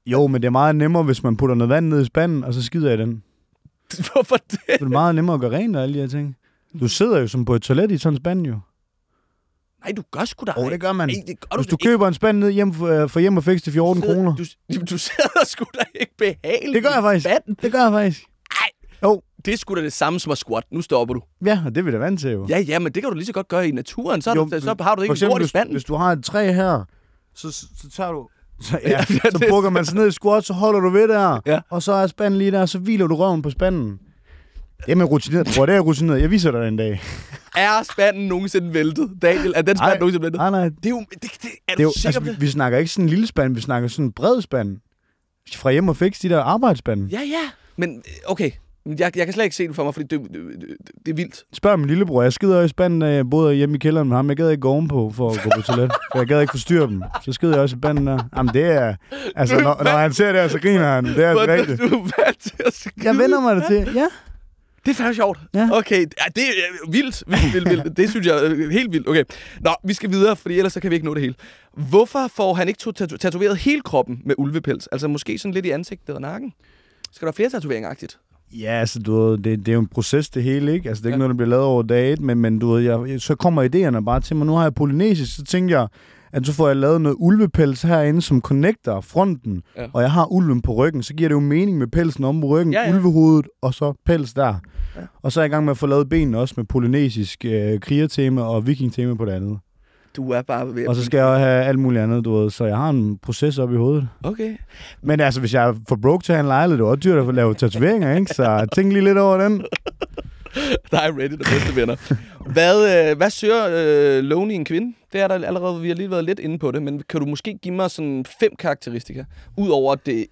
Jo, men det er meget nemmere, hvis man putter noget vand ned i spanden, og så skider jeg i den. *laughs* Hvorfor det? Så det er meget nemmere at gøre rent og alle de her ting. Du sidder jo som på et toilet i sådan en spand, jo. Nej, du gør sgu da Åh, ej. det gør man. Ej, det gør Hvis du ikke. køber en spand ned hjem for, øh, for hjem og fix til 14 sidder- kroner. Du, *laughs* du sidder sgu da ikke behageligt. Det gør jeg faktisk. Vand. Det gør jeg faktisk. Det er sgu da det samme som at squat. Nu stopper du. Ja, og det er vi da vant til, jo. Ja, ja, men det kan du lige så godt gøre i naturen. Så, Jo, du, så har du For ikke eksempel, lort i hvis, spanden. hvis du har et træ her, så, så tager du... Så, ja, Ja, *laughs* så bukker man sig ned i squat, så holder du ved der, Ja. og så er spanden lige der, så hviler du røven på spanden. Det er med rutineret. Jeg, det er rutineret. Jeg viser dig en dag. *laughs* Er spanden nogensinde væltet? Daniel, er den spand Ej. nogensinde væltet? Nej, nej. Det er jo, det, det, Er Det er jo, sikker altså, på vi, det? vi snakker ikke sådan en lille spand, vi snakker sådan en bred spand. Fra hjem og fix, de der arbejdsspanden. Ja, ja. Men øh, okay, jeg, jeg kan slet ikke se det for mig, fordi det, det, det, det er vildt. Spørg min lillebror, jeg skider i spanden, øh, både hjemme i kælderen med ham. Jeg gad ikke gå ovenpå for at gå på toilet, for jeg gad ikke forstyrre dem. Så skider jeg også i spanden der. Jamen det er, altså når, når han ser det her, så griner han. Det er altså rigtigt. Du er vant til at skide. Jeg vender mig det til. Ja. Det er fandme sjovt. Ja. Okay, ja, det er øh, vildt, vildt, vildt, vildt. Det synes jeg er helt vildt. Okay. Nå, vi skal videre, for ellers så kan vi ikke nå det hele. Hvorfor får han ikke tatu- tatoveret hele kroppen med ulvepels? Altså måske sådan lidt i ansigtet og nakken? Skal der være flere tatoveringer-agtigt? Ja, altså, du ved, det, det er jo en proces, det hele, ikke? Altså, det er ikke Ja. noget, der bliver lavet over dag et, men, men du ved, jeg, så kommer idéerne bare til mig. Nu har jeg polynesisk, så tænker jeg, at så får jeg lavet noget ulvepels herinde, som connecter fronten, Ja. og jeg har ulven på ryggen, så giver det jo mening med pelsen om på ryggen, Ja, ja. ulvehovedet, og så pels der. Ja. Og så er jeg i gang med at få lavet benene også med polynesisk øh, krigertema og vikingtema på det andet. Du er bare ved Og så skal jeg have alt muligt andet, du ved, så jeg har en proces op i hovedet. Okay. Men altså, hvis jeg er for broke til at have en lejlighed, det er også dyrt at få lavet tatoveringer, ikke? Så tænk lige lidt over den. Der er Reddit og bedste venner. Hvad, øh, hvad søger øh, Lonely en kvinde? Det er der allerede, vi har lige været lidt inde på det, men kan du måske give mig sådan fem karakteristika? Udover det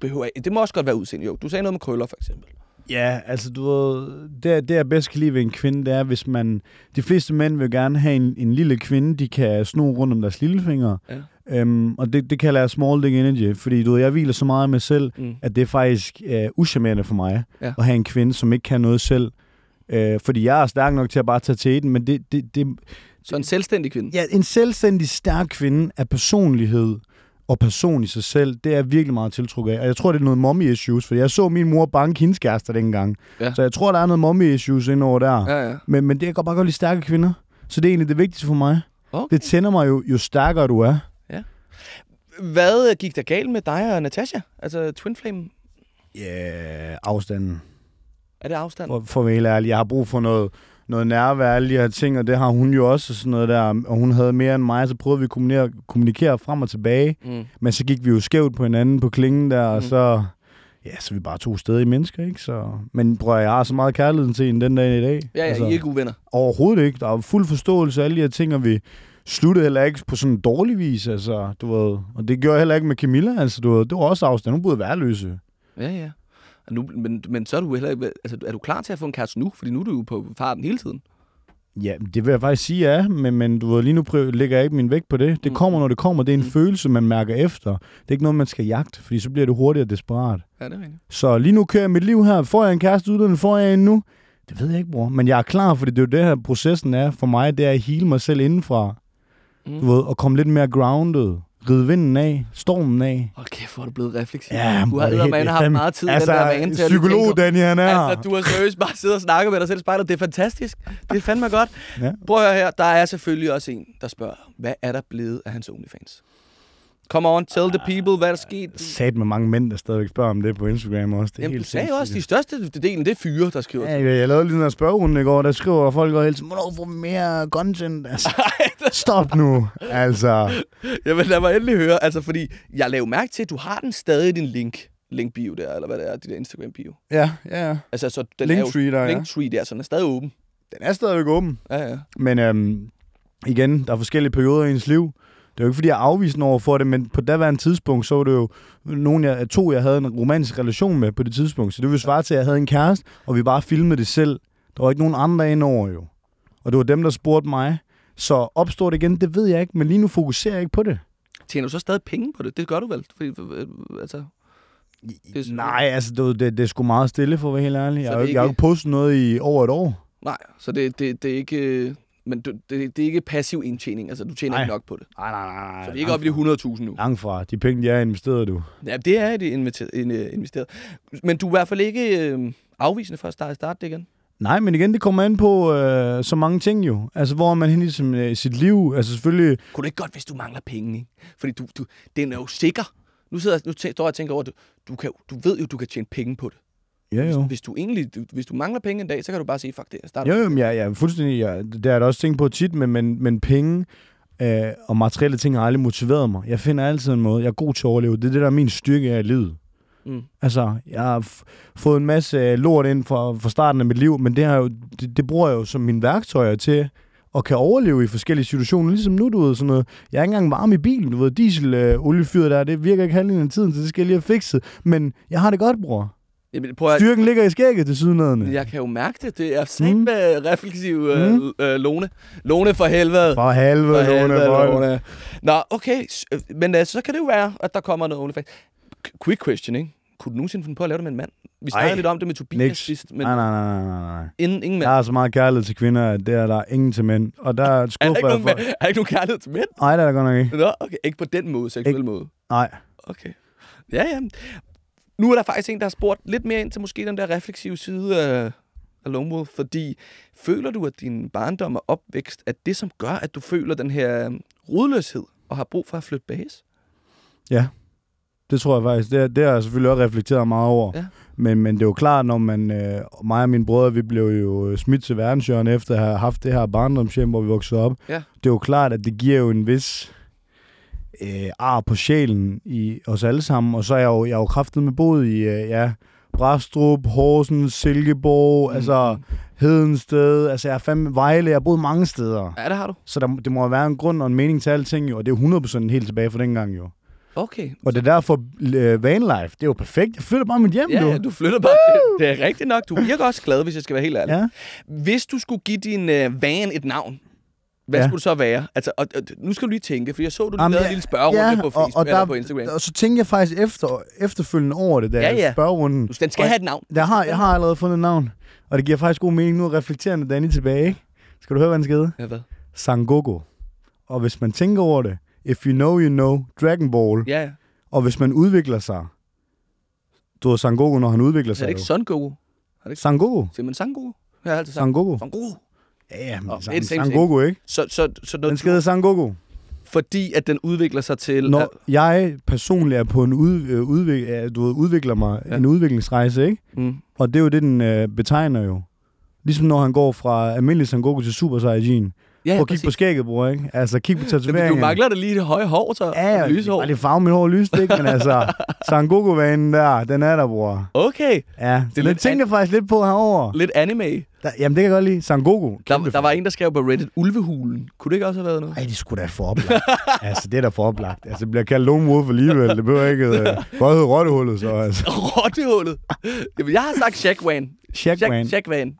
behøver Det må også godt være udseende, jo. Du sagde noget med krøller, for eksempel. Ja, altså du ved, det, det jeg bedst kan lide ved en kvinde, det er, hvis man... De fleste mænd vil gerne have en, en lille kvinde, de kan sno rundt om deres lillefinger. Ja. Øhm, og det, det kalder jeg small dick energy, fordi du ved, jeg hviler så meget af mig selv, Mm. at det er faktisk øh, uschammerende for mig Ja. at have en kvinde, som ikke kan noget selv. Øh, fordi jeg er stærk nok til at bare tage til den, men det, det, det, Så en selvstændig kvinde. Ja, en selvstændig stærk kvinde af personlighed og person i sig selv, det er jeg virkelig meget tiltrukket af. Og jeg tror, det er noget mommy issues, for jeg så min mor banke hendes kærester dengang. Ja. Så jeg tror, der er noget mommy issues ind over der. Ja, ja. Men, men det jeg kan bare godt lide stærke kvinder. Så det er egentlig det vigtigste for mig. Okay. Det tænder mig jo, jo stærkere du er. Hvad øh, gik der galt med dig og Natasha? Altså Twin Flame? Ja, yeah, afstanden. Er det afstand? For, for at være helt ærlig, jeg har brug for noget, noget nærvær, alle de her ting, og det har hun jo også, og sådan noget der. Og hun havde mere end mig, så prøvede vi at kommunikere, kommunikere frem og tilbage. Mm. Men så gik vi jo skævt på hinanden på klingen der, og Mhm. så... Ja, så vi bare to steder i mennesker, ikke? Så, men prøv jeg har så meget kærlighed til hende den dag i dag. Ja, ja, altså. I er ikke uvenner. Overhovedet ikke. Der er fuld forståelse af alle de her ting, og vi sluttede heller ikke på sådan en dårlig vis, altså, du ved. Og det gjorde jeg heller ikke med Camilla, altså, du ved. Det var også afstand. Hun boede værløse. Ja, ja. Nu, men, men så er du heller ikke... Altså, er du klar til at få en kæreste nu? Fordi nu er du jo på farten hele tiden. Ja, det vil jeg faktisk sige, ja, men, men du ved, lige nu prøv, lægger jeg ikke min vægt på det. Det Mm. kommer, når det kommer. Det er en Mm. følelse, man mærker efter. Det er ikke noget, man skal jagte, fordi så bliver du hurtigere desperat. Ja, det er rigtigt. Så lige nu kører jeg mit liv her. Får jeg en kæreste uddannet? Får jeg en nu? Det ved jeg ikke, bror. Men jeg er klar, fordi det er jo det her, processen er for mig. Det er at hele mig selv indenfra. Mm. Du ved, og komme lidt mere grounded. Ride vinden af. Stormen af. Hold kæft, hvor er du blevet refleksiv. Ja, du har er er haft meget tid Altså, den der vane til psykolog tænke Danny, han er. Altså, du har seriøst bare siddet og snakket med dig selv i spejlet. Det er fantastisk. Det er fandme godt. Ja. Prøv at høre her. Der er selvfølgelig også en, der spørger, hvad er der blevet af hans OnlyFans? Come on, tell the people, hvad der er sket. Sat med mange mænd, der stadigvæk spørger om det på Instagram også. Det er Jamen, du helt sagde også, de sindssygt. største delen, det er fyre, der skriver. Ja, jeg, jeg lavede lige her spørgerunde i går, der skriver folk også hele tiden, hvornår får vi mere content? Altså, *laughs* stop nu. Altså, Jamen, lad mig endelig høre. Altså, fordi jeg lavede mærke til, at du har den stadig din link. Link bio der, eller hvad det er, de der Instagram bio. ja, ja, ja. Altså, så den Linktree der, er ja. Linktree der, så den er stadig åben. Den er stadigvæk åben. Ja, ja. Men øhm, igen, der er forskellige perioder i ens liv. Det er jo ikke, fordi jeg afvisende over for det, men på daværende tidspunkt, så var det jo nogle jeg, to, jeg havde en romantisk relation med på det tidspunkt. Så det ville svare til, at jeg havde en kæreste, og vi bare filmede det selv. Der var ikke nogen andre ind over jo. Og det var dem, der spurgte mig. Så opstår det igen, det ved jeg ikke, men lige nu fokuserer jeg ikke på det. Tjener du så stadig penge på det? Det gør du vel? Fordi, øh, altså, Det er- Nej, altså det, det, det er sgu meget stille, for at være helt ærlig. Jeg, har jo ikke, jeg har jo ikke- ikke postet noget i over et år. nej, så det, det, det er ikke... Men du- det, det er ikke passiv indtjening. Altså, du tjener Nej. ikke nok på det. Nej, nej, nej. nej Så det er ikke op i de 100.000 nu. Langt fra. De penge, de er investeret, du. Ja, det er det øh, investeret. Men du er i hvert fald ikke øh, afvisende for at starte, starte det igen. Nej, men igen, det kommer an på øh, så mange ting jo. Altså, hvor man henne i sin, øh, sit liv? Altså, selvfølgelig... Kunne det ikke godt, hvis du mangler penge, ikke? Fordi du, du, den er jo sikker. Nu, sidder, nu står jeg og tænker over, at du, du, kan, du ved jo, du kan tjene penge på det. Ja, Hvis, jo. hvis, du egentlig, hvis du mangler penge en dag, så kan du bare sige, fuck det, jeg starter. Jo, jo, jeg er fuldstændig... Jeg, det har jeg da også tænkt på tit, men, men, men penge øh, og materielle ting har aldrig motiveret mig. Jeg finder altid en måde. Jeg er god til at overleve. Det er det, der er min styrke af livet. Mm. Altså, jeg har fået en masse øh, lort ind fra, fra starten af mit liv, men det, har jo, det, det bruger jeg jo som mine værktøjer til og kan overleve i forskellige situationer, ligesom nu, du ved, sådan noget. Jeg er ikke engang varm i bilen, du ved, diesel øh, oliefyret der, det virker ikke halvdelen af tiden, så det skal jeg lige have fikset. Men jeg har det godt, bror. Jamen, prøv at, Styrken ligger i skægget til sydenadende. jeg kan jo mærke det. Det er sagt med refleksiv øh, Mm. øh, Lone. Lone for helvede. For helvede, For Lone, helvede, boy. Lone. Nå, okay. øh, Men øh, så kan det jo være, at der kommer noget OnlyFans. Quick question, ikke? Kunne du nogensinde finde på at lave det med en mand? Vi snakkede Ej, lidt om det med Tobias Niks. sidst, men Nej, nej, nej, nej, nej, ingen, mænd. Jeg har så meget kærlighed til kvinder, at det er der ingen til mænd. Og der Er *laughs* der, ikke skuffer jeg for... er der ikke nogen kærlighed til mænd? Nej, det er der godt nok ikke. Nå, okay. Ikke på den måde, seksuel måde. Nej. Okay. Ja, ja. Nu er der faktisk en, der har spurgt lidt mere ind til måske den der refleksive side af, af Lone Wolf, fordi føler du, at din barndom og opvækst er det, som gør, at du føler den her øhm, rodløshed og har brug for at flytte base? Ja, det tror jeg faktisk. Det, det har jeg selvfølgelig også reflekteret meget over. Ja. Men, men det er jo klart, når man, øh, mig og mine brødre, vi blev jo øh, smidt til verdenshjørnet efter at have haft det her barndomshjem, hvor vi voksede op. Ja. Det er jo klart, at det giver jo en vis øh, ar på sjælen i os alle sammen. Og så er jeg jo, jeg er jo kraftet med boet i, øh, ja, Brastrup, Horsens, Silkeborg, mm. altså Hedensted, altså jeg er fandme Vejle, jeg har boet mange steder. Ja, det har du. Så der, det må være en grund og en mening til alting jo, og det er jo 100% helt tilbage fra dengang jo. Okay. Og det er derfor, øh, vanlife, det er jo perfekt. Jeg flytter bare mit hjem, Ja, du. ja, du flytter bare. Det, det er rigtigt nok. Du virker også glad, hvis jeg skal være helt ærlig. Ja. Hvis du skulle give din øh, van et navn, hvad Ja. skulle det så være? Altså, og, og, nu skal du lige tænke, for jeg så, du lige Jamen, lavede ja, en lille spørgerunde ja, på og- Facebook og eller der- på Instagram. Og så tænker jeg faktisk efter, efterfølgende over det der Ja, ja. spørgerunden. Du, den skal Og have et navn. Jeg har, jeg har allerede fundet et navn, og det giver faktisk god mening nu at reflektere med Danny tilbage. ikke? Skal du høre, hvad han skal hedde? Ja, hvad? Sangoku. Og hvis man tænker over det, if you know, you know, Dragon Ball, Ja, ja. og hvis man udvikler sig, du ved Sangoku, når han udvikler Er sig det ikke. Son Goku? Sangoku. Siger man Sangoku? Jeg har altid sagt Sangoku. Ja, ja, men Nå, det er San- det same Sangoku, ikke? Så, så, så når Den skal hedde Sangoku. fordi at den udvikler sig til... Når at, jeg personligt er på en ud, øh, udvik, øh, du ved, udvikler mig, ja. en udviklingsrejse, ikke? mm, Og det er jo det, den øh, betegner jo. Ligesom når han går fra almindelig Sangoku til Super Saiyajin. Ja, Prøv at kigge på skægget, bror, ikke? Altså, kig på tatoveringen. Du mangler da lige det høje hår, så. Ja, ja, lyse hår. og det farver mit hår lyst, ikke? Men altså, *laughs* Sangoku-vanen der, den er der, bror. Okay, Ja, det lidt den tænker jeg faktisk lidt på herover. lidt anime. Der, jamen, det kan jeg godt lide. Sangoku. Der, der var en, der skrev på Reddit, Ulvehulen. Kunne det ikke også have været noget? Ej, det skulle da for oplagt. *laughs* altså, det er da for oplagt. Altså, det bliver kaldt Lone Wolf alligevel. Det behøver ikke... Uh, godt hedde Rottehullet, så altså. *laughs* Rottehullet. Jamen, jeg har sagt Shackwan. Shackman. Shackwan.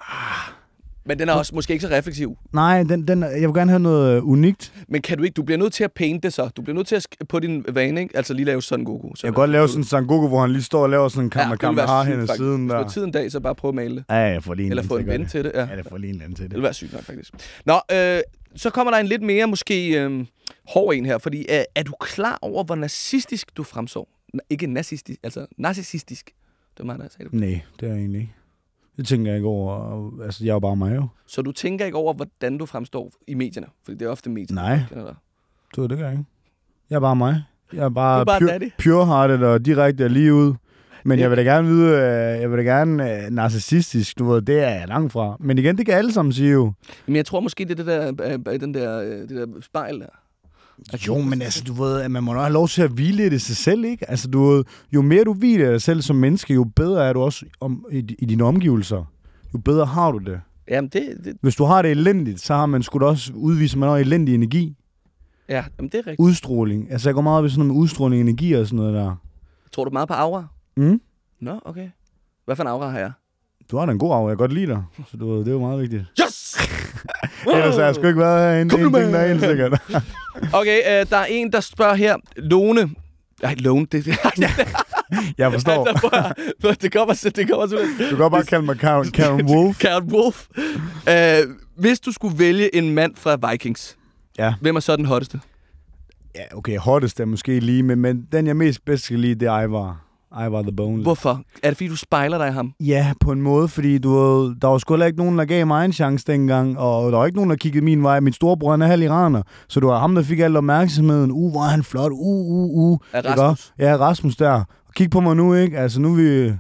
Men den er også måske ikke så refleksiv. Nej, den, den, jeg vil gerne have noget øh, unikt. Men kan du ikke, du bliver nødt til at painte det så. Du bliver nødt til at på din vane, ikke? Altså lige lave Son Goku. Så Jeg kan godt lave sådan en Sangoku, hvor han lige står og laver sådan en ja, kammer sygt, hen ad faktisk. siden Hvis der. du har tid en dag, så bare prøv at male det. Ja, jeg får lige en Eller få en ven til det. Ja. Ja, det får lige en anden til Det det. vil være sygt nok, faktisk. Nå, øh, så kommer der en lidt mere måske øh, hård en her, fordi øh, er du klar over, hvor narcissistisk du fremstår? N- ikke nazistisk, altså narcissistisk. Det var mig, der sagde det. Nej, det er jeg egentlig ikke. Det tænker jeg ikke over. Altså, jeg er jo bare mig jo. Så du tænker ikke over, hvordan du fremstår i medierne? Fordi det er ofte medierne. Nej. der kender dig. Du, det gør jeg ikke. Jeg er bare mig. Jeg er bare, er bare pure, pure-hearted og direkte og lige ud. Men jeg vil da gerne vide, øh, jeg vil da gerne øh, narcissistisk, du ved, det er jeg langt fra. Men igen, det kan alle sammen sige jo. Men jeg tror måske, det er det der, øh, den der, det der spejl der. Jo, men altså, du ved, at man må nok have lov til at hvile i det sig selv, ikke? Altså, du ved, jo mere du hviler dig selv som menneske, jo bedre er du også om, i, i dine omgivelser. Jo bedre har du det. Jamen, det, det, Hvis du har det elendigt, så har man sgu da også udvise man også elendig energi. ja, jamen, det er rigtigt. Udstråling. Altså, jeg går meget op i sådan noget med udstråling, energi og sådan noget der. Tror du meget på aura? Mm? Nå, okay. Hvad for en aura har jeg? Du har da en god arv, jeg godt lide dig. Så du det er jo meget vigtigt. Yes! *laughs* Ellers har jeg sgu ikke været herinde. Kom nu, en ting, der er helt sikkert. *laughs* Okay, øh, der er en, der spørger her. Lone. Nej, Lone, det, det, *laughs* Jeg forstår. altså, prøv det kommer, det kommer simpelthen. Du kan bare kalde mig Karen, Karen *laughs* Wolf. Karen Wolf. Øh, hvis du skulle vælge en mand fra Vikings, Ja. hvem er så den hotteste? Ja, okay, hottest er måske lige, men, men den jeg mest bedst kan lide, det er Ivar. Ivar the Bone. Hvorfor? Er det fordi, du spejler dig i ham? Ja, på en måde, fordi du der var sgu heller ikke nogen, der gav mig en chance dengang, og der var ikke nogen, der kiggede min vej. Min storebror, han er halv iraner, så det var ham, der fik al opmærksomheden. Uh, hvor er han flot. Uh, uh, uh. Er Rasmus? Ja, Rasmus der. Og kig på mig nu, ikke? Altså, nu er vi...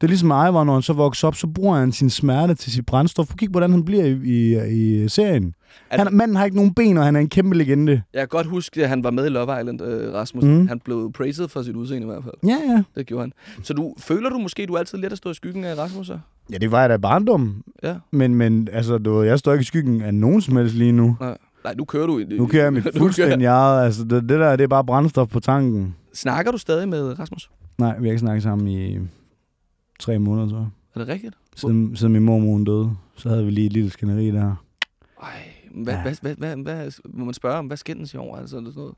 Det er ligesom Ivar, når han så vokser op, så bruger han sin smerte til sit brændstof. Kig, hvordan han bliver i, i, i serien. Altså- Han, manden har ikke nogen ben, og han er en kæmpe legende. Jeg kan godt huske, at han var med i Love Island, øh, Rasmus. Mm. Han blev praised for sit udseende i hvert fald. Ja, ja. Det gjorde han. Så du, føler du måske, du altid lidt at stå i skyggen af Rasmus? Så? Ja, det var jeg da i barndom. Ja. Men, men altså, du, jeg står ikke i skyggen af nogen som helst lige nu. Nej, Nej nu kører du... i- Nu kører jeg mit *laughs* fuldstændig eget. Altså, det, det der, det er bare brændstof på tanken. Snakker du stadig med Rasmus? Nej, vi har ikke snakket sammen i tre måneder, tror jeg. Er det rigtigt? Siden, siden min mormor hun døde, så havde vi lige et lille skænderi der. Ej, hvad, Ja. hvad, hvad, hvad, hvad, må man spørge om, hvad skændes i år? Altså, eller sådan noget?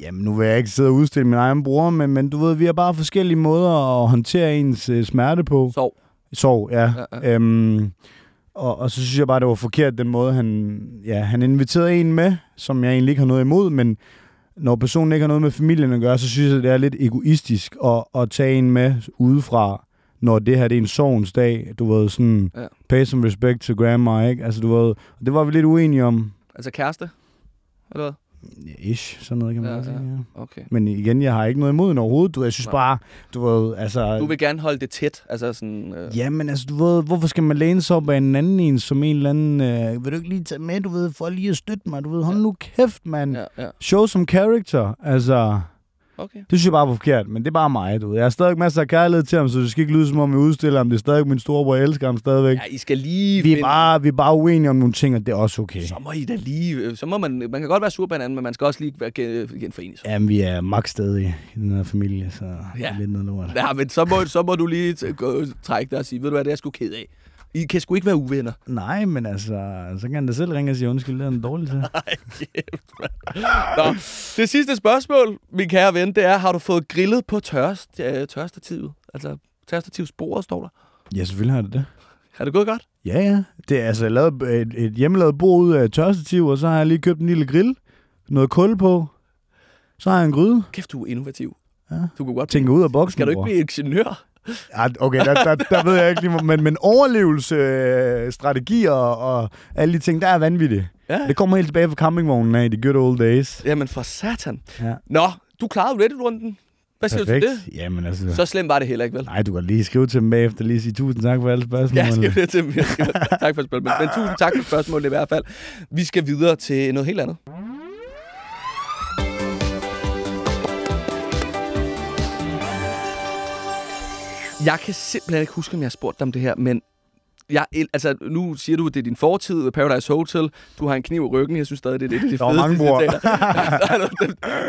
Jamen, nu vil jeg ikke sidde og udstille min egen bror, men, men du ved, vi har bare forskellige måder at håndtere ens øh, smerte på. Sov. Sorg, ja. Ja, ja. Øhm, og, og så synes jeg bare, det var forkert, den måde, han, ja, han inviterede en med, som jeg egentlig ikke har noget imod, men når personen ikke har noget med familien at gøre, så synes jeg, det er lidt egoistisk at, at tage en med udefra, når det her det er en sorgens dag. Du ved, sådan, Ja. ja. pay some respect to grandma, ikke? Altså, du ved, det var vi lidt uenige om. Altså kæreste? Eller hvad? Ja, ish, sådan noget kan man Ja, ja, sige, ja. ja. Okay. Men igen, jeg har ikke noget imod den overhovedet. Du, jeg synes Nej. bare, du ved, altså... Du vil gerne holde det tæt, altså sådan... Øh, Jamen, altså, du ved, hvorfor skal man læne sig op af en anden en, som en eller anden... Øh, vil du ikke lige tage med, du ved, for lige at støtte mig? Du ved, hold nu kæft, mand. Ja. ja, ja. Show some character. Altså, Okay. det synes jeg bare var forkert, men det er bare mig, du ved. Jeg har stadig masser af kærlighed til ham, så det skal ikke lyde som om, jeg udstiller ham. Det er stadig min storebror, jeg elsker ham stadigvæk. Ja, I skal lige... vi, er finde- bare, vi er bare uenige om nogle ting, og det er også okay. Så må I da lige... Så må man... Man kan godt være sur på hinanden, men man skal også lige være gen- genforenes. Jamen, vi er max stadig i den her familie, så ja. det er lidt noget lort. Ja, men så må, så må du lige trække dig og sige, ved du hvad, det er jeg sgu ked af. I kan sgu ikke være uvenner. Nej, men altså, så kan han da selv ringe og sige undskyld, det er en dårlig til. *laughs* Ej, kæft, mand. Nå, det sidste spørgsmål, min kære ven, det er, har du fået grillet på tørst, øh, tørstativet? Altså, tørstativsbordet står der. Ja, selvfølgelig har det det. Har det gået godt? Ja, ja. Det er altså jeg lavet et, et hjemmelavet bord ud af tørstativ, og så har jeg lige købt en lille grill, noget kul på. Så har jeg en gryde. Kæft, du er innovativ. Ja. Du kunne godt Tænker ud af boksen. Skal du ikke blive ingeniør? Okay, der, der, der ved jeg ikke lige, men, men overlevelse, strategier og alle de ting, der er vanvittigt. Ja. Det kommer helt tilbage fra campingvognen af de good old days. Jamen for satan. Ja. Nå, du klarede Reddit-runden. Hvad siger du til det? Jamen altså... Så slemt var det heller ikke, vel? Nej, du kan lige skrive til dem bagefter, lige sige tusind tak for alle spørgsmål. Ja, jeg skriver det til dem. *laughs* Tak for spørgsmålet. Men tusind tak for spørgsmålet i hvert fald. Vi skal videre til noget helt andet. Jeg kan simpelthen ikke huske, om jeg har spurgt dig om det her, men jeg, altså, nu siger du, at det er din fortid, Paradise Hotel. Du har en kniv i ryggen. Jeg synes stadig, det er det, det Der var mange bror. *laughs* det,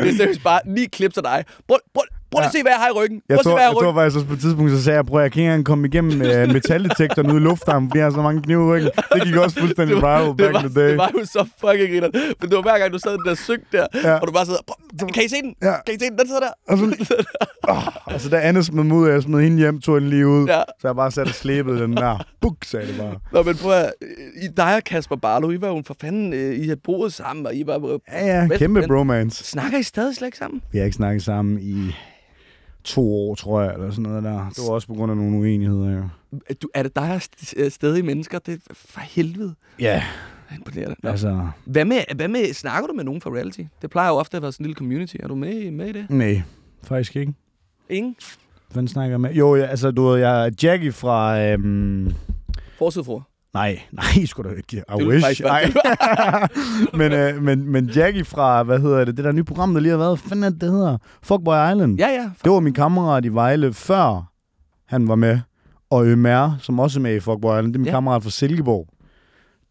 det er seriøst bare ni klips af dig. Prøv, prøv, prøv lige at se, hvad jeg har i ryggen. Prøv Jeg at se, tror, hvad jeg jeg tror faktisk også på et tidspunkt, så sagde jeg, prøv jeg kan ikke engang komme igennem uh, *laughs* metaldetektoren ude i lufthavnen, fordi jeg har så mange knive i ryggen. Det gik også fuldstændig *laughs* viral det, back var, in the day. det var jo så fucking griner. Men det var hver gang, du sad den der synk der, ja. Og du bare "Prøv, kan I se den? Ja. Kan I se den? Den sidder der. Og så, *laughs* oh, altså, da Anne smed mig ud, jeg smed hende hjem, tog hende lige ud. Ja. Så jeg bare sat og slæbede den der. Buk, sagde det bare. Nå, men prøv at, I dig og Kasper Barlow, I var jo for fanden, øh, I havde boet sammen, og I var... Ja, ja, kæmpe bromance. Snakker I stadig slet ikke sammen? Vi har ikke snakket sammen i to år, tror jeg, eller sådan noget der. Det var også på grund af nogle uenigheder, jo. Er Du, er det dig og st- stadig mennesker? Det er for helvede. Ja, Imponerende. Nå. altså... Hvad med, hvad med, snakker du med nogen fra reality? Det plejer jo ofte at være sådan en lille community. Er du med, med i det? Nej, faktisk ikke. Ingen? Hvad snakker jeg med? Jo, jeg, altså, du ved, jeg er Jackie fra... Øhm, Forsidfruer. Nej, *laughs* nej, sgu da ikke. I wish. Nej. *laughs* men, øh, men, men Jackie fra, hvad hedder det, det der nye program, der lige har været, hvad fanden er det, det hedder? Fuckboy Island. ja, ja. Det var min kammerat i Vejle, før han var med. Og Ømer, som også er med i Fuckboy Island, det er min ja. kammerat fra Silkeborg.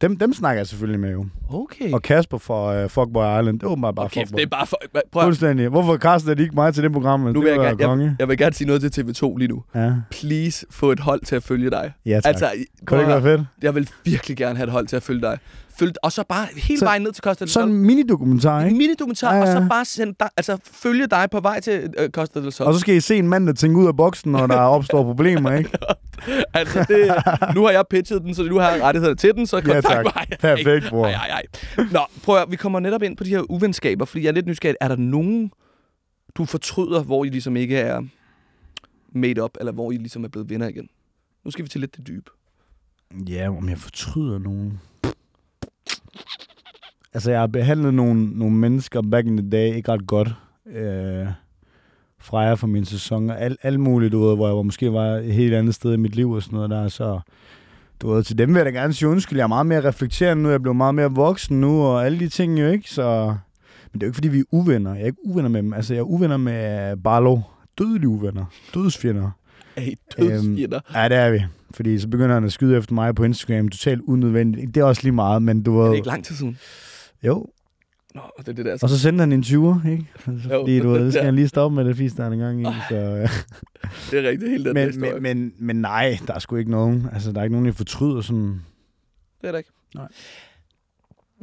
Dem, dem snakker jeg selvfølgelig med jo. Okay. Og Kasper fra uh, Fuckboy Island, det var bare, bare Fuckboy. det er bare for... Prøv, at- Fuldstændig. Hvorfor kaster de ikke mig til det program? nu det vil jeg, var gerne, konge. jeg, jeg vil gerne sige noget til TV2 lige nu. Ja, Please få et hold til at følge dig. ja tak. Altså, Kunne det ikke være fedt? jeg vil virkelig gerne have et hold til at følge dig. Følg, og så bare hele Så- vejen ned til Costa del Sådan Sol. en mini-dokumentar, En ikke? mini-dokumentar, Ja, og så ja. bare send dig, altså, følge dig på vej til uh, Costa del Sol. Og så skal I se en mand, der tænker ud af boksen, når der *laughs* opstår problemer, ikke? *laughs* altså, det, nu har jeg pitchet den, så nu har jeg rettigheder til den, så kontakt tak. mig. *laughs* Perfekt, bror. Ej, ej, ej. Nå, prøv at, vi kommer netop ind på de her uvenskaber, fordi jeg er lidt nysgerrig. Er der nogen, du fortryder, hvor I ligesom ikke er made up, eller hvor I ligesom er blevet venner igen? Nu skal vi til lidt det dybe. Ja, om jeg fortryder nogen. Altså, jeg har behandlet nogle, nogle mennesker back in the day ikke ret godt. Øh, fra jeg fra min sæson, og alt, alt muligt, du ved, hvor jeg var, måske var et helt andet sted i mit liv og sådan noget der, så du ved, til dem vil jeg da gerne sige undskyld. Jeg er meget mere reflekterende nu, jeg er blevet meget mere voksen nu, og alle de ting jo ikke, så... Men det er jo ikke, fordi vi er uvenner. Jeg er ikke uvenner med dem. Altså, jeg er uvenner med Barlow. Dødelige uvenner. Dødsfjender. er I dødsfjender. Øhm, ja, det er vi. Fordi så begynder han at skyde efter mig på Instagram. Totalt unødvendigt. Det er også lige meget, men du Er ved... det ikke lang tid siden? Jo. Nå, det er det der. Og så sendte han en 20'er, ikke? Altså, Jo. Fordi du ved, det skal Ja. han lige stoppe med det fisk, der er en gang i. Så, ja. *laughs* Det er rigtigt, helt den men, men, men, men nej, der er sgu ikke nogen. Altså, der er ikke nogen, jeg fortryder sådan... Det er der ikke. Nej.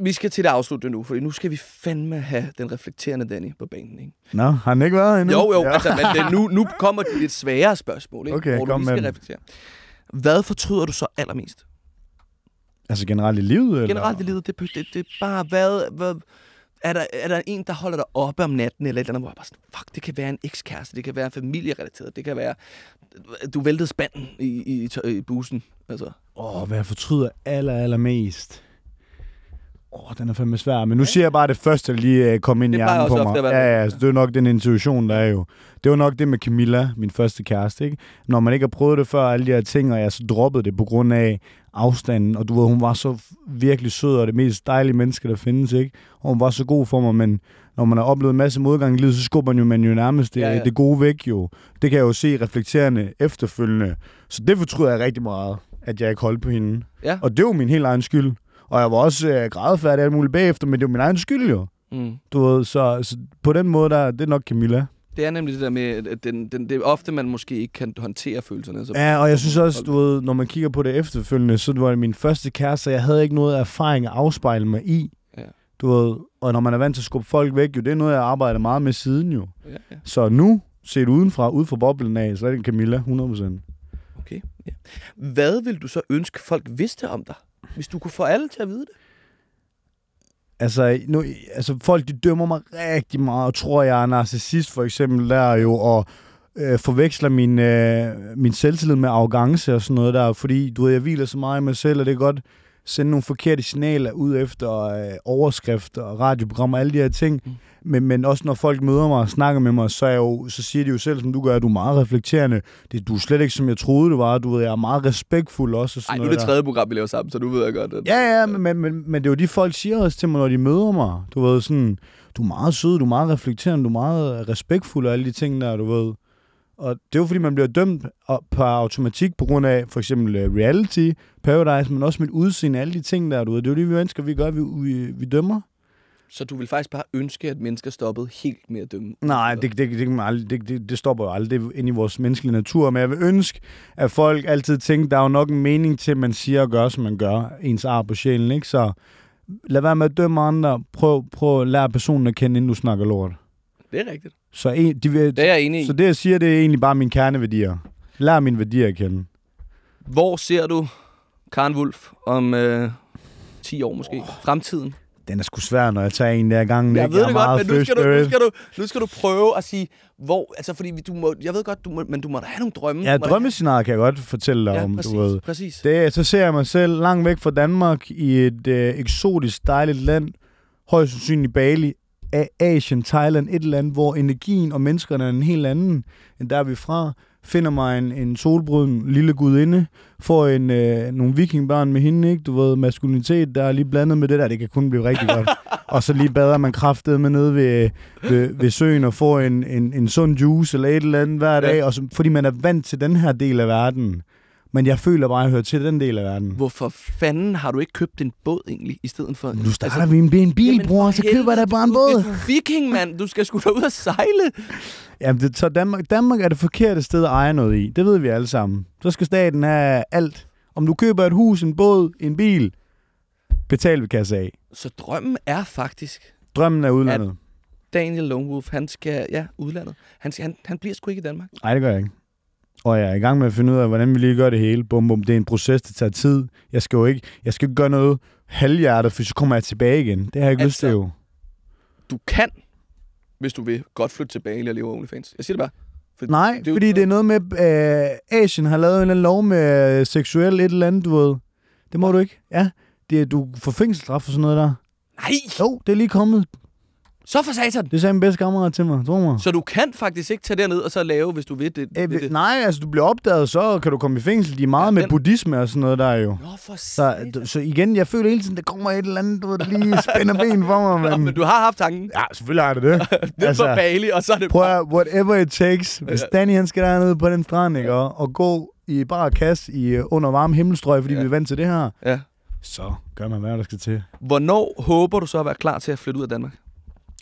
Vi skal til det afslutte nu, for nu skal vi fandme have den reflekterende Danny på banen. Ikke? Nå, har han ikke været endnu? Jo, jo, Ja. altså, men det, nu, nu kommer de lidt svære spørgsmål, ikke? Okay, hvor du kom lige med skal reflektere. Hvad fortryder du så allermest? Altså generelt i livet? Eller? Generelt i livet, det, det, det er bare, hvad, hvad er, der, er der en, der holder dig oppe om natten, eller et eller andet, hvor jeg bare sådan, fuck, det kan være en ekskæreste, det kan være familierelateret, det kan være, du væltede spanden i, i, i, i bussen. Altså, Åh, hvad jeg fortryder aller, allermest. Åh, den er fandme svær. Men nu siger jeg bare det første, der lige uh, kom ind i Det plejer hjernen på mig. ofte Ja, ja, så det er nok den intuition, der er jo. Det var nok det med Camilla, min første kæreste, ikke? Når man ikke har prøvet det før, alle de her ting, og jeg så droppede det på grund af afstanden, og du ved, hun var så virkelig sød, og det mest dejlige menneske, der findes, ikke? Og hun var så god for mig, men når man har oplevet en masse modgang i livet, så skubber man jo, man jo nærmest det, Ja, ja, det gode væk, jo. Det kan jeg jo se reflekterende efterfølgende. Så det fortryder jeg rigtig meget, at jeg ikke holdt på hende. ja. Og det var min helt egen skyld. Og jeg var også øh, grædefærdig alt muligt bagefter, men det var min egen skyld jo. Mm. Du ved, så, så på den måde, der, det er nok Camilla. Det er nemlig det der med, at den, den, det er ofte, man måske ikke kan håndtere følelserne. Så Ja, og jeg synes også, du ved, når man kigger på det efterfølgende, så var det min første kæreste, jeg havde ikke noget erfaring at afspejle mig i. Ja. Du ved, og når man er vant til at skubbe folk væk, jo, det er noget, jeg arbejder meget med siden jo. Ja, ja. Så nu, set udenfra, ud fra boblen af, så er det Camilla, 100%. Okay. Ja. Hvad vil du så ønske, folk vidste om dig? Hvis du kunne få alle til at vide det? Altså, nu, altså, folk de dømmer mig rigtig meget, og tror, jeg er narcissist for eksempel der jo, og øh, forveksler min, øh, min selvtillid med arrogance og sådan noget der, fordi du ved, jeg hviler så meget i mig selv, og det er godt sende nogle forkerte signaler ud efter øh, overskrifter og radioprogrammer og alle de her ting. Mm. Men, men også når folk møder mig og snakker med mig, så, er jeg jo, så siger de jo selv, som du gør, at du er meget reflekterende. Det, du er slet ikke, som jeg troede, du var. Du ved, jeg er meget respektfuld også. Og sådan Nej, nu er det tredje program, vi laver sammen, så nu ved jeg godt. At... Ja, ja, men, men, men, men det er jo de folk siger også til mig, når de møder mig. Du ved, sådan, du er meget sød, du er meget reflekterende, du er meget respektfuld og alle de ting der, du ved. Og det er jo fordi, man bliver dømt på automatik på grund af for eksempel øh, reality, paradise, men også mit udseende, alle de ting der, du ved. Det er jo det, vi ønsker, vi gør, vi, vi, vi dømmer. Så du vil faktisk bare ønske, at mennesker stoppede helt med at dømme? Nej, det, det, det, kan man aldrig, det, det, det stopper jo aldrig. Er inde i vores menneskelige natur. Men jeg vil ønske, at folk altid tænker, der er jo nok en mening til, at man siger og gør, som man gør. Ens ar på sjælen, ikke? Så lad være med at dømme andre. Prøv, prøv at lære personen at kende, inden du snakker lort. Det er rigtigt. Så, en, de vil, Det er jeg enig i. så det, jeg siger, det er egentlig bare mine kerneværdier. Lær mine værdier at kende. Hvor ser du Karen Wolf om øh, 10 år måske? Fremtiden? Den er sgu svær, når jeg tager en der gang. Jeg ikke? ved det meget godt, men nu skal, du, nu, skal du, nu skal du prøve at sige, hvor... Altså, fordi du må, jeg ved godt, du må, men du må da have nogle drømme. Ja, drømmescenariet kan jeg godt fortælle dig have, om, ja, præcis, du ved. præcis. Det, så ser jeg mig selv langt væk fra Danmark i et øh, eksotisk dejligt land, højst sandsynligt Bali, A- Asien, Thailand, et eller andet, hvor energien og menneskerne er en helt anden, end der er vi fra. Finder mig en, en solbruden lille gudinde, får en, øh, nogle vikingbørn med hende, ikke? Du ved, maskulinitet, der er lige blandet med det der, det kan kun blive rigtig godt. og så lige bader man kraftet med nede ved, ved, ved søen og får en, en, en sund juice eller et eller andet hver dag, Ja. og så, fordi man er vant til den her del af verden. Men jeg føler bare, at jeg hører til den del af verden. Hvorfor fanden har du ikke købt en båd egentlig, i stedet for... Nu starter altså, vi en, en bil, Jamen, bror, så køber jeg da bare en båd. Du viking, mand. Du skal sgu da ud og sejle. Jamen, det, så Danmark, Danmark er det forkerte sted at eje noget i. Det ved vi alle sammen. Så skal staten have alt. Om du køber et hus, en båd, en bil, betal vi kasse af. Så drømmen er faktisk, Drømmen er udlandet. Daniel Lone Wolf, han skal... Ja, udlandet. Han, skal, han, han bliver sgu ikke i Danmark. Nej, det gør jeg ikke. Og jeg er i gang med at finde ud af, hvordan vi lige gør det hele. Bum, bum. Det er en proces, der tager tid. Jeg skal jo ikke, jeg skal ikke gøre noget halvhjertet, for så kommer jeg tilbage igen. Det har jeg ikke lyst til Altså, jo. Du kan, hvis du vil, godt flytte tilbage og leve af OnlyFans. Jeg siger det bare. For Nej, det er jo- fordi det er noget med, øh, Asien har lavet en eller anden lov med øh, seksuel et eller andet, du ved. Det må du ikke. Ja, det er, du får fængselsstraf for sådan noget der. Nej! Jo, det er lige kommet. Så for satan! Det sagde min bedste kammerat til mig, tror mig. Så du kan faktisk ikke tage derned og så lave, hvis du vil det. Øh, det, det. nej, altså du bliver opdaget, så kan du komme i fængsel. De er meget Ja, med den- buddhisme og sådan noget der jo. Nå, for Så, satan. så igen, jeg føler hele tiden, der kommer et eller andet, du lige spænder ben for mig. Nå, Men... men du har haft tanken. Ja, selvfølgelig har det *laughs* det. Det altså, på Bali, og så er det prøv bare... at, whatever it takes. Hvis Danny han skal dernede på den strand, ikke, og, og gå i bare kast i, øh, under varme himmelstrøg, fordi ja. vi er vant til det her, Ja. så gør man, hvad der skal til. Hvornår håber du så at være klar til at flytte ud af Danmark?